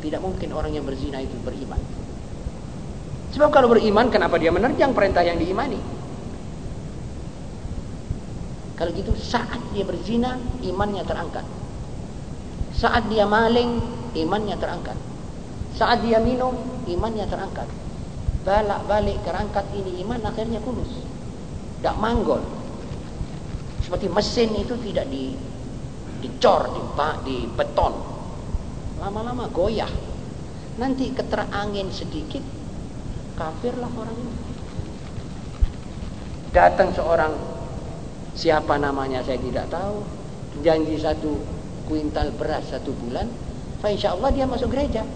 tidak mungkin orang yang berzina itu beriman. Sebab kalau beriman, kenapa dia menerjang perintah yang diimani? Kalau gitu, saat dia berzina, imannya terangkat. Saat dia maling, imannya terangkat. Saat dia minum, imannya terangkat. Balak balik kerangkat ini iman akhirnya kulus. Tak manggol. Seperti mesin itu tidak di dicor, di, di beton, lama-lama goyah. Nanti keterangin sedikit kafirlah orang ini. Datang seorang siapa namanya saya tidak tahu. Janji satu kuintal beras satu bulan fa insya Allah dia masuk gereja.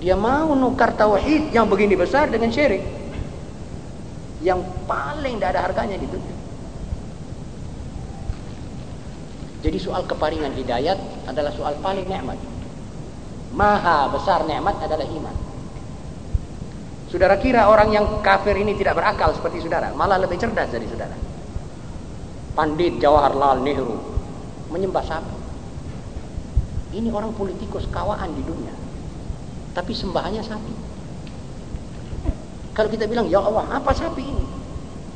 Dia mau nukar tauhid yang begini besar dengan syirik. Yang paling tidak ada harganya gitu Jadi soal keparingan hidayat adalah soal paling nikmat. Maha besar nikmat adalah iman. Saudara kira orang yang kafir ini tidak berakal seperti saudara, malah lebih cerdas dari saudara. Pandit Jawaharlal Nehru menyembah sapi. Ini orang politikus kawaan di dunia. Tapi sembahannya sapi. Kalau kita bilang, ya Allah, apa sapi ini?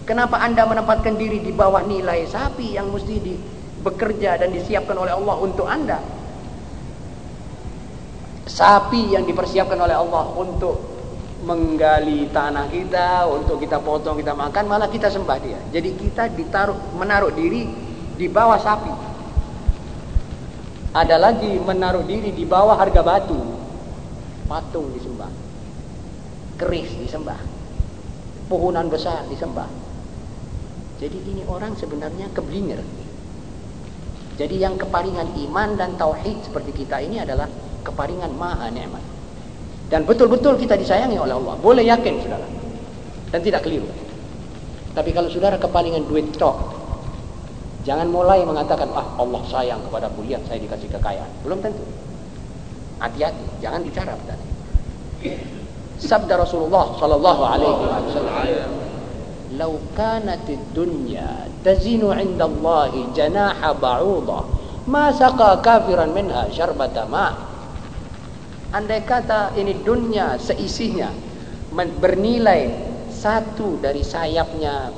Kenapa anda menempatkan diri di bawah nilai sapi yang mesti di, bekerja dan disiapkan oleh Allah untuk anda. Sapi yang dipersiapkan oleh Allah untuk menggali tanah kita untuk kita potong kita makan malah kita sembah dia. Jadi kita ditaruh menaruh diri di bawah sapi. Ada lagi menaruh diri di bawah harga batu. Patung disembah. Keris disembah. Pohonan besar disembah. Jadi ini orang sebenarnya keblinger jadi yang keparingan iman dan tauhid seperti kita ini adalah keparingan maha nikmat. Dan betul-betul kita disayangi oleh Allah. Boleh yakin saudara. Dan tidak keliru. Tapi kalau saudara keparingan duit tok, jangan mulai mengatakan, ah Allah sayang kepada lihat saya dikasih kekayaan. Belum tentu. Hati-hati, jangan bicara tadi. Sabda Rasulullah sallallahu alaihi wasallam لو كانت الدنيا تزين عند الله جناح بعوضة ما سقى كافرا منها شربة ماء Andai kata ini dunia seisinya bernilai satu dari sayapnya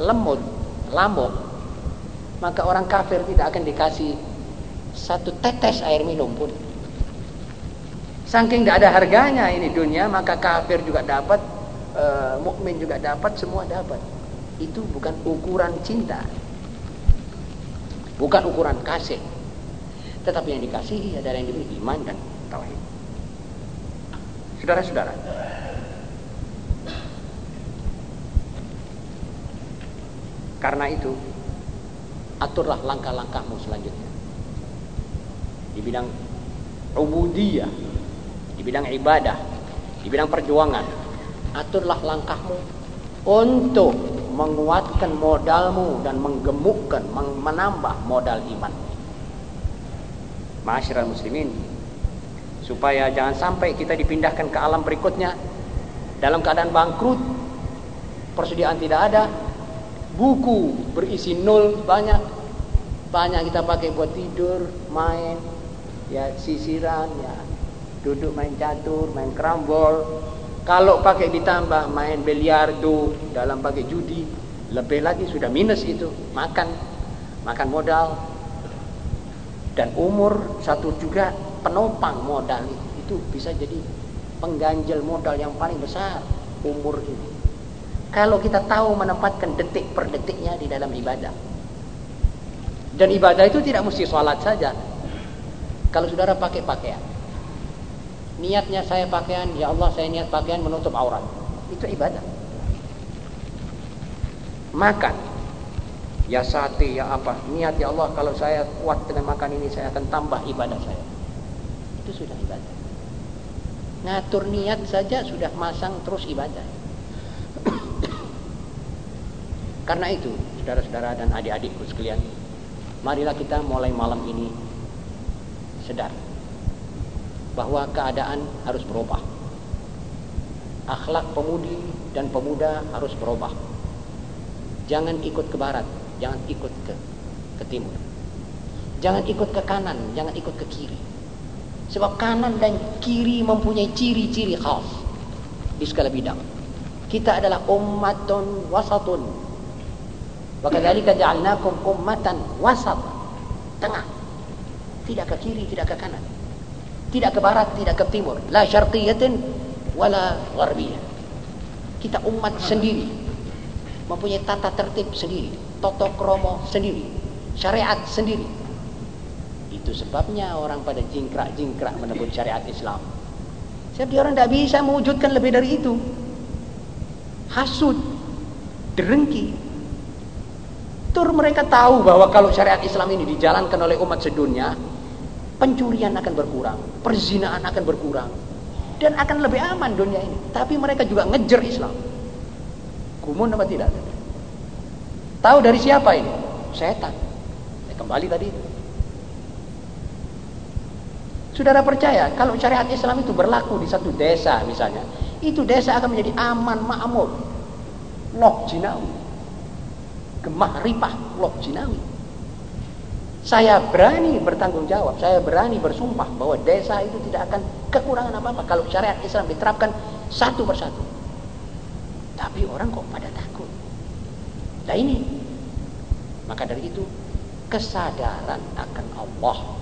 lemut, lamuk, maka orang kafir tidak akan dikasih satu tetes air minum pun. Saking tidak ada harganya ini dunia, maka kafir juga dapat uh, mukmin juga dapat, semua dapat. Itu bukan ukuran cinta. Bukan ukuran kasih. Tetapi yang dikasihi adalah yang diberi iman dan tauhid. Saudara-saudara, Karena itu, aturlah langkah-langkahmu selanjutnya. Di bidang ubudiyah, di bidang ibadah, di bidang perjuangan. Aturlah langkahmu untuk menguatkan modalmu dan menggemukkan, menambah modal iman. Masyarakat muslimin, supaya jangan sampai kita dipindahkan ke alam berikutnya dalam keadaan bangkrut, persediaan tidak ada, buku berisi nol banyak, banyak kita pakai buat tidur, main, ya sisiran, ya duduk main catur, main kerambol. Kalau pakai ditambah main biliardo dalam pakai judi, lebih lagi sudah minus itu, makan, makan modal, dan umur satu juga penopang modal itu bisa jadi pengganjal modal yang paling besar umur ini. Kalau kita tahu menempatkan detik per detiknya di dalam ibadah. Dan ibadah itu tidak mesti sholat saja. Kalau saudara pakai pakaian. Niatnya saya pakaian, ya Allah saya niat pakaian menutup aurat. Itu ibadah. Makan. Ya sate, ya apa. Niat ya Allah kalau saya kuat dengan makan ini saya akan tambah ibadah saya itu sudah ibadah. Ngatur niat saja sudah masang terus ibadah. Karena itu, saudara-saudara dan adik-adikku sekalian, marilah kita mulai malam ini sedar bahwa keadaan harus berubah. Akhlak pemudi dan pemuda harus berubah. Jangan ikut ke barat, jangan ikut ke ke timur. Jangan ikut ke kanan, jangan ikut ke kiri. Sebab kanan dan kiri mempunyai ciri-ciri khas di segala bidang. Kita adalah ummatun wasatun. Wa kadzalika ja'alnakum ummatan wasat. Tengah. Tidak ke kiri, tidak ke kanan. Tidak ke barat, tidak ke timur. La syarqiyatin wala gharbiyah. Kita umat sendiri. Mempunyai tata tertib sendiri, toto kromo sendiri, syariat sendiri itu sebabnya orang pada jingkrak-jingkrak menebut syariat Islam. Sebab dia orang tidak bisa mewujudkan lebih dari itu. Hasud, derengki. Tur mereka tahu bahwa kalau syariat Islam ini dijalankan oleh umat sedunia, pencurian akan berkurang, perzinaan akan berkurang, dan akan lebih aman dunia ini. Tapi mereka juga ngejar Islam. Kumun apa tidak? Tahu dari siapa ini? Setan. kembali tadi Saudara percaya kalau syariat Islam itu berlaku di satu desa misalnya, itu desa akan menjadi aman makmur. Lok jinawi. Gemah ripah lok jinawi. Saya berani bertanggung jawab, saya berani bersumpah bahwa desa itu tidak akan kekurangan apa-apa kalau syariat Islam diterapkan satu persatu. Tapi orang kok pada takut. Nah ini, maka dari itu kesadaran akan Allah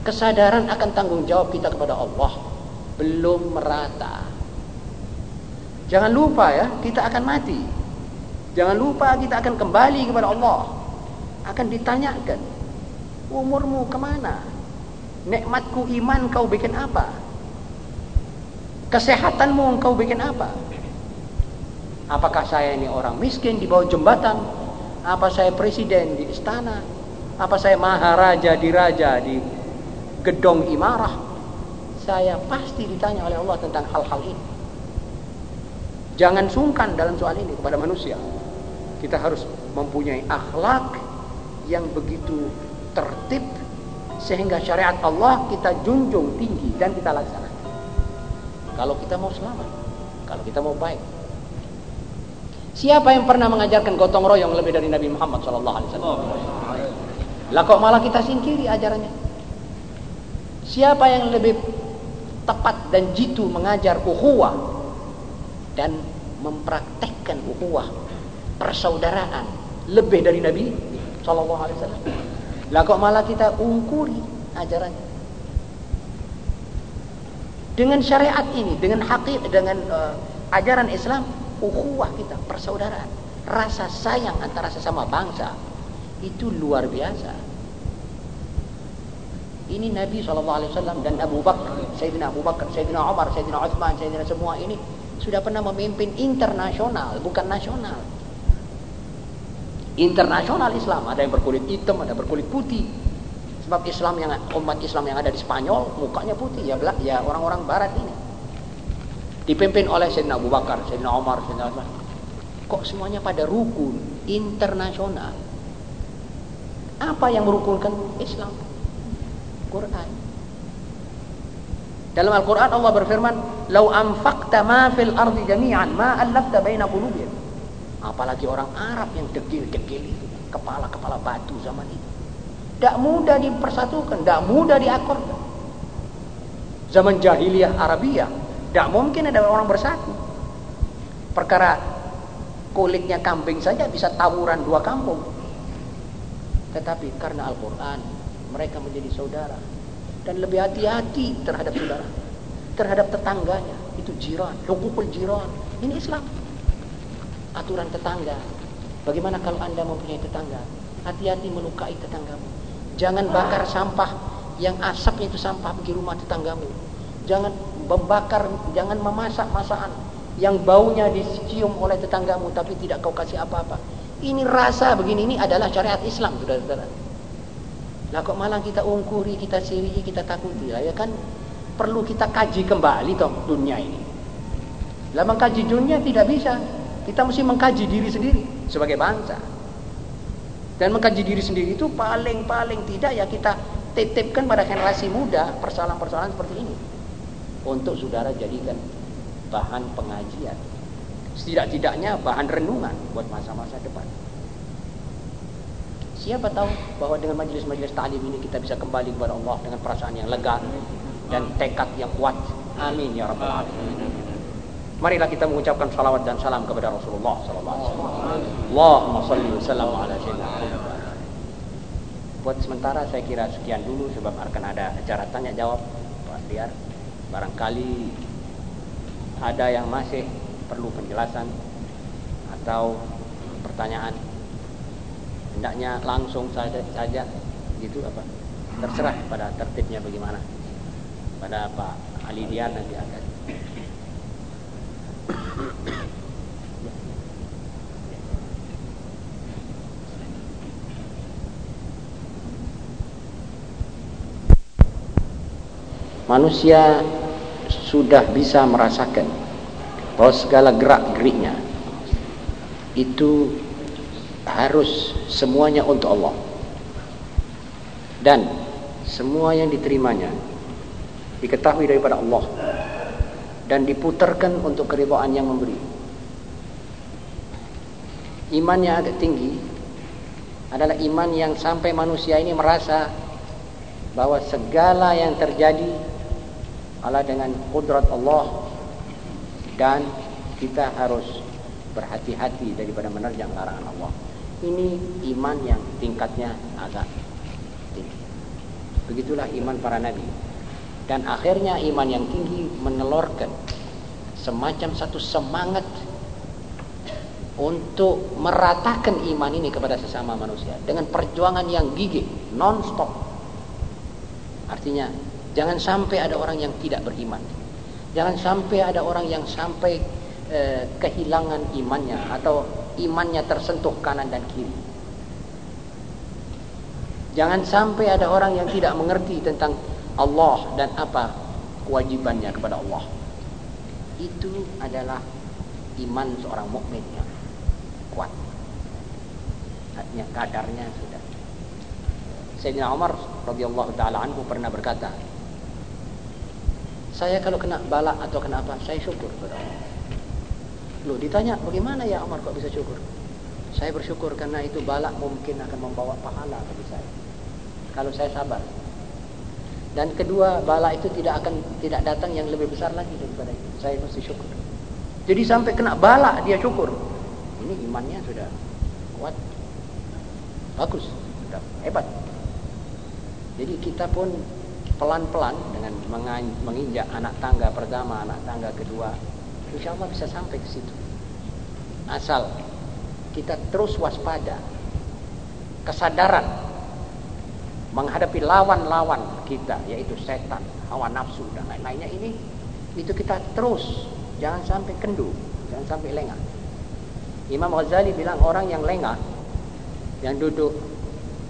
kesadaran akan tanggung jawab kita kepada Allah belum merata. Jangan lupa ya, kita akan mati. Jangan lupa kita akan kembali kepada Allah. Akan ditanyakan, umurmu ke mana? Nikmatku iman kau bikin apa? Kesehatanmu kau bikin apa? Apakah saya ini orang miskin di bawah jembatan? Apa saya presiden di istana? Apa saya maharaja di raja di gedong imarah saya pasti ditanya oleh Allah tentang hal-hal ini jangan sungkan dalam soal ini kepada manusia kita harus mempunyai akhlak yang begitu tertib sehingga syariat Allah kita junjung tinggi dan kita laksanakan. Kalau kita mau selamat kalau kita mau baik. Siapa yang pernah mengajarkan gotong royong lebih dari Nabi Muhammad SAW lah kok malah kita singkiri ajarannya? Siapa yang lebih tepat dan jitu mengajar ukhuwah dan mempraktekkan ukhuwah persaudaraan lebih dari Nabi sallallahu alaihi wasallam. Lah kok malah kita ungkuri ajarannya. Dengan syariat ini, dengan hakik dengan uh, ajaran Islam, ukhuwah kita, persaudaraan, rasa sayang antara sesama bangsa itu luar biasa. Ini Nabi SAW dan Abu Bakar, Sayyidina Abu Bakar, Sayyidina Umar, Sayyidina Uthman, Sayyidina semua ini sudah pernah memimpin internasional, bukan nasional. Internasional Islam. Ada yang berkulit hitam ada berkulit putih. Sebab Islam yang umat Islam yang ada di Spanyol mukanya putih. Ya ya orang-orang barat ini. Dipimpin oleh Sayyidina Abu Bakar Sayyidina Umar Sayyidina Utsman kok semuanya pada rukun internasional? Apa yang merukunkan? Islam. Quran. Dalam Al-Quran Allah berfirman lau anfaqta ma fil ardi jami'an ma allafta baina qulubihim apalagi orang Arab yang degil-degil itu kepala-kepala batu zaman itu tidak mudah dipersatukan, tidak mudah diakorkan. Zaman jahiliyah Arabia, tidak mungkin ada orang bersatu. Perkara kulitnya kambing saja bisa tawuran dua kampung. Tetapi karena Al-Quran, mereka menjadi saudara. Dan lebih hati-hati terhadap saudara. Terhadap tetangganya. Itu jiran, hukukul jiran. Ini Islam. Aturan tetangga. Bagaimana kalau anda mempunyai tetangga? Hati-hati melukai tetanggamu. Jangan bakar sampah yang asapnya itu sampah di rumah tetanggamu. Jangan membakar, jangan memasak masakan yang baunya dicium oleh tetanggamu tapi tidak kau kasih apa-apa. Ini rasa begini ini adalah syariat Islam, saudara-saudara. Nah kok malah kita ungkuri, kita siri, kita takuti lah ya kan perlu kita kaji kembali toh dunia ini. Lah mengkaji dunia tidak bisa. Kita mesti mengkaji diri sendiri sebagai bangsa. Dan mengkaji diri sendiri itu paling-paling tidak ya kita titipkan pada generasi muda persoalan-persoalan seperti ini. Untuk saudara jadikan bahan pengajian. Setidak-tidaknya bahan renungan buat masa-masa depan. Siapa tahu bahwa dengan majelis-majelis ta'lim ini kita bisa kembali kepada Allah dengan perasaan yang lega dan tekad yang kuat. Amin ya rabbal alamin. Marilah kita mengucapkan salawat dan salam kepada Rasulullah sallallahu alaihi wasallam. Allahumma shalli wa ala sayyidina Buat sementara saya kira sekian dulu sebab akan ada acara tanya jawab Pak Biar. Barangkali ada yang masih perlu penjelasan atau pertanyaan? Hendaknya langsung saja saja. Gitu apa? Terserah pada tertibnya bagaimana. Pada Pak Ali Dian nanti akan Manusia sudah bisa merasakan bahwa segala gerak geriknya itu harus semuanya untuk Allah dan semua yang diterimanya diketahui daripada Allah dan diputarkan untuk keridhaan yang memberi. Iman yang agak tinggi adalah iman yang sampai manusia ini merasa bahwa segala yang terjadi adalah dengan kudrat Allah dan kita harus berhati-hati daripada menerjang larangan Allah. Ini iman yang tingkatnya agak tinggi. Begitulah iman para nabi. Dan akhirnya iman yang tinggi menelurkan semacam satu semangat untuk meratakan iman ini kepada sesama manusia dengan perjuangan yang gigih, non-stop. Artinya, jangan sampai ada orang yang tidak beriman. Jangan sampai ada orang yang sampai eh, kehilangan imannya atau imannya tersentuh kanan dan kiri. Jangan sampai ada orang yang tidak mengerti tentang Allah dan apa kewajibannya kepada Allah. Itu adalah iman seorang mukmin yang kuat. Artinya kadarnya sudah. Sayyidina Umar radhiyallahu taala anhu pernah berkata, saya kalau kena bala atau kena apa, saya syukur kepada Allah. Loh ditanya, bagaimana ya Umar kok bisa syukur? Saya bersyukur karena itu balak mungkin akan membawa pahala bagi saya. Kalau saya sabar, dan kedua bala itu tidak akan tidak datang yang lebih besar lagi daripada itu. Saya mesti syukur. Jadi sampai kena bala dia syukur. Ini imannya sudah kuat. Bagus. Sudah hebat. Jadi kita pun pelan-pelan dengan menginjak anak tangga pertama anak tangga kedua insya Allah bisa sampai ke situ asal kita terus waspada kesadaran menghadapi lawan-lawan kita yaitu setan, hawa nafsu dan lain-lainnya ini itu kita terus jangan sampai kendu, jangan sampai lengah. Imam Ghazali bilang orang yang lengah yang duduk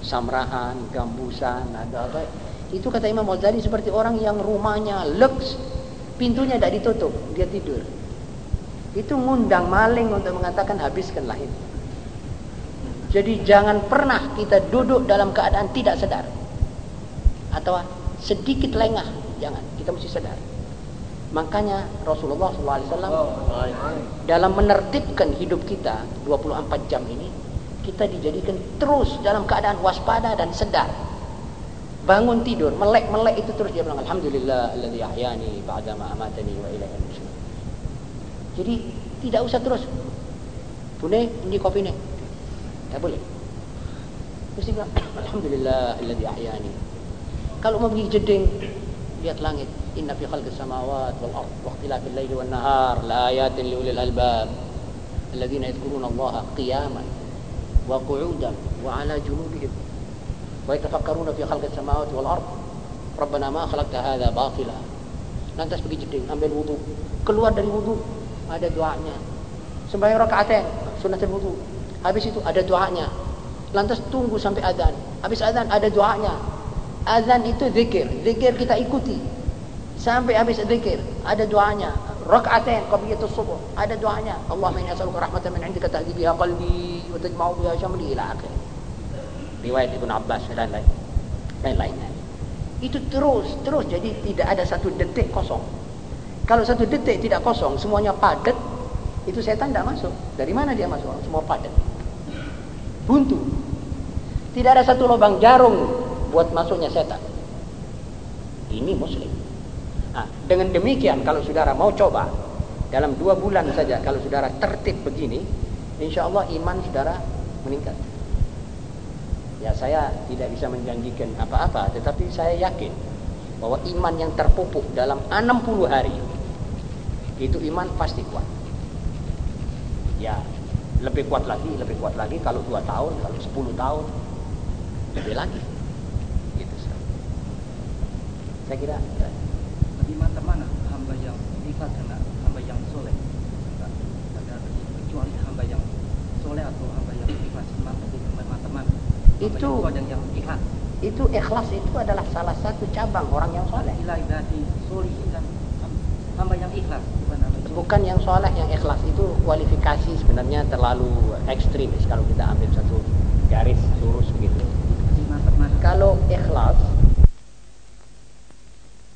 samrahan, gambusan, ada apa? Itu kata Imam Ghazali seperti orang yang rumahnya leks, pintunya tidak ditutup, dia tidur. Itu ngundang maling untuk mengatakan habiskanlah ini. Jadi jangan pernah kita duduk dalam keadaan tidak sadar. Atau sedikit lengah, jangan. Kita mesti sadar. Makanya Rasulullah SAW dalam menertibkan hidup kita 24 jam ini kita dijadikan terus dalam keadaan waspada dan sedar bangun tidur melek-melek itu terus dia bilang alhamdulillah alladzi ahyani ba'da ma amatani wa ilaihi nusyur. Jadi tidak usah terus Bune, ini kopi nih. Tak boleh. Terus dia bilang, Alhamdulillah, illadhi ahyani. Kalau mau pergi jeding, lihat langit. Inna fi khalqis samawat wal ard wa ikhtilafil laili wan nahar la ayatin li ulil albab alladziina yadhkuruna Allah qiyaman wa qu'udan wa 'ala junubihim ويتفكرون في خلق السماوات والأرض ربنا ما خلقت هذا باطلا lantas pergi jeding ambil wudu keluar dari wudu ada doanya sembahyang rakaatain sunatul wudu habis itu ada doanya lantas tunggu sampai azan habis azan ada doanya azan itu zikir zikir kita ikuti sampai habis zikir ada doanya rakaatain qabliyatus subuh ada doanya Allahumma inni as'aluka rahmatan min 'indika tahdi biha qalbi wa tajma'u biha shamli ila akhir riwayat Ibnu Abbas dan lain dan lainnya itu terus terus jadi tidak ada satu detik kosong. Kalau satu detik tidak kosong semuanya padat itu setan tidak masuk. Dari mana dia masuk? Semua padat. Buntu. Tidak ada satu lubang jarum buat masuknya setan. Ini muslim. Nah, dengan demikian kalau saudara mau coba dalam dua bulan saja kalau saudara tertib begini, insya Allah iman saudara meningkat. Ya saya tidak bisa menjanjikan apa-apa, tetapi saya yakin bahwa iman yang terpupuk dalam 60 hari itu iman pasti kuat. Ya, lebih kuat lagi, lebih kuat lagi kalau dua tahun, kalau 10 tahun, lebih lagi. Gitu, saya kira mana hamba yang ikhlas dan hamba yang soleh ada kecuali hamba yang soleh atau hamba yang ikhlas mata di mata mana itu dan yang ikhlas itu ikhlas itu adalah salah satu cabang orang yang soleh. Hamba yang ikhlas bukan yang soleh. Yang ikhlas itu kualifikasi sebenarnya terlalu ekstrim. Kalau kita ambil satu garis lurus mana kalau ikhlas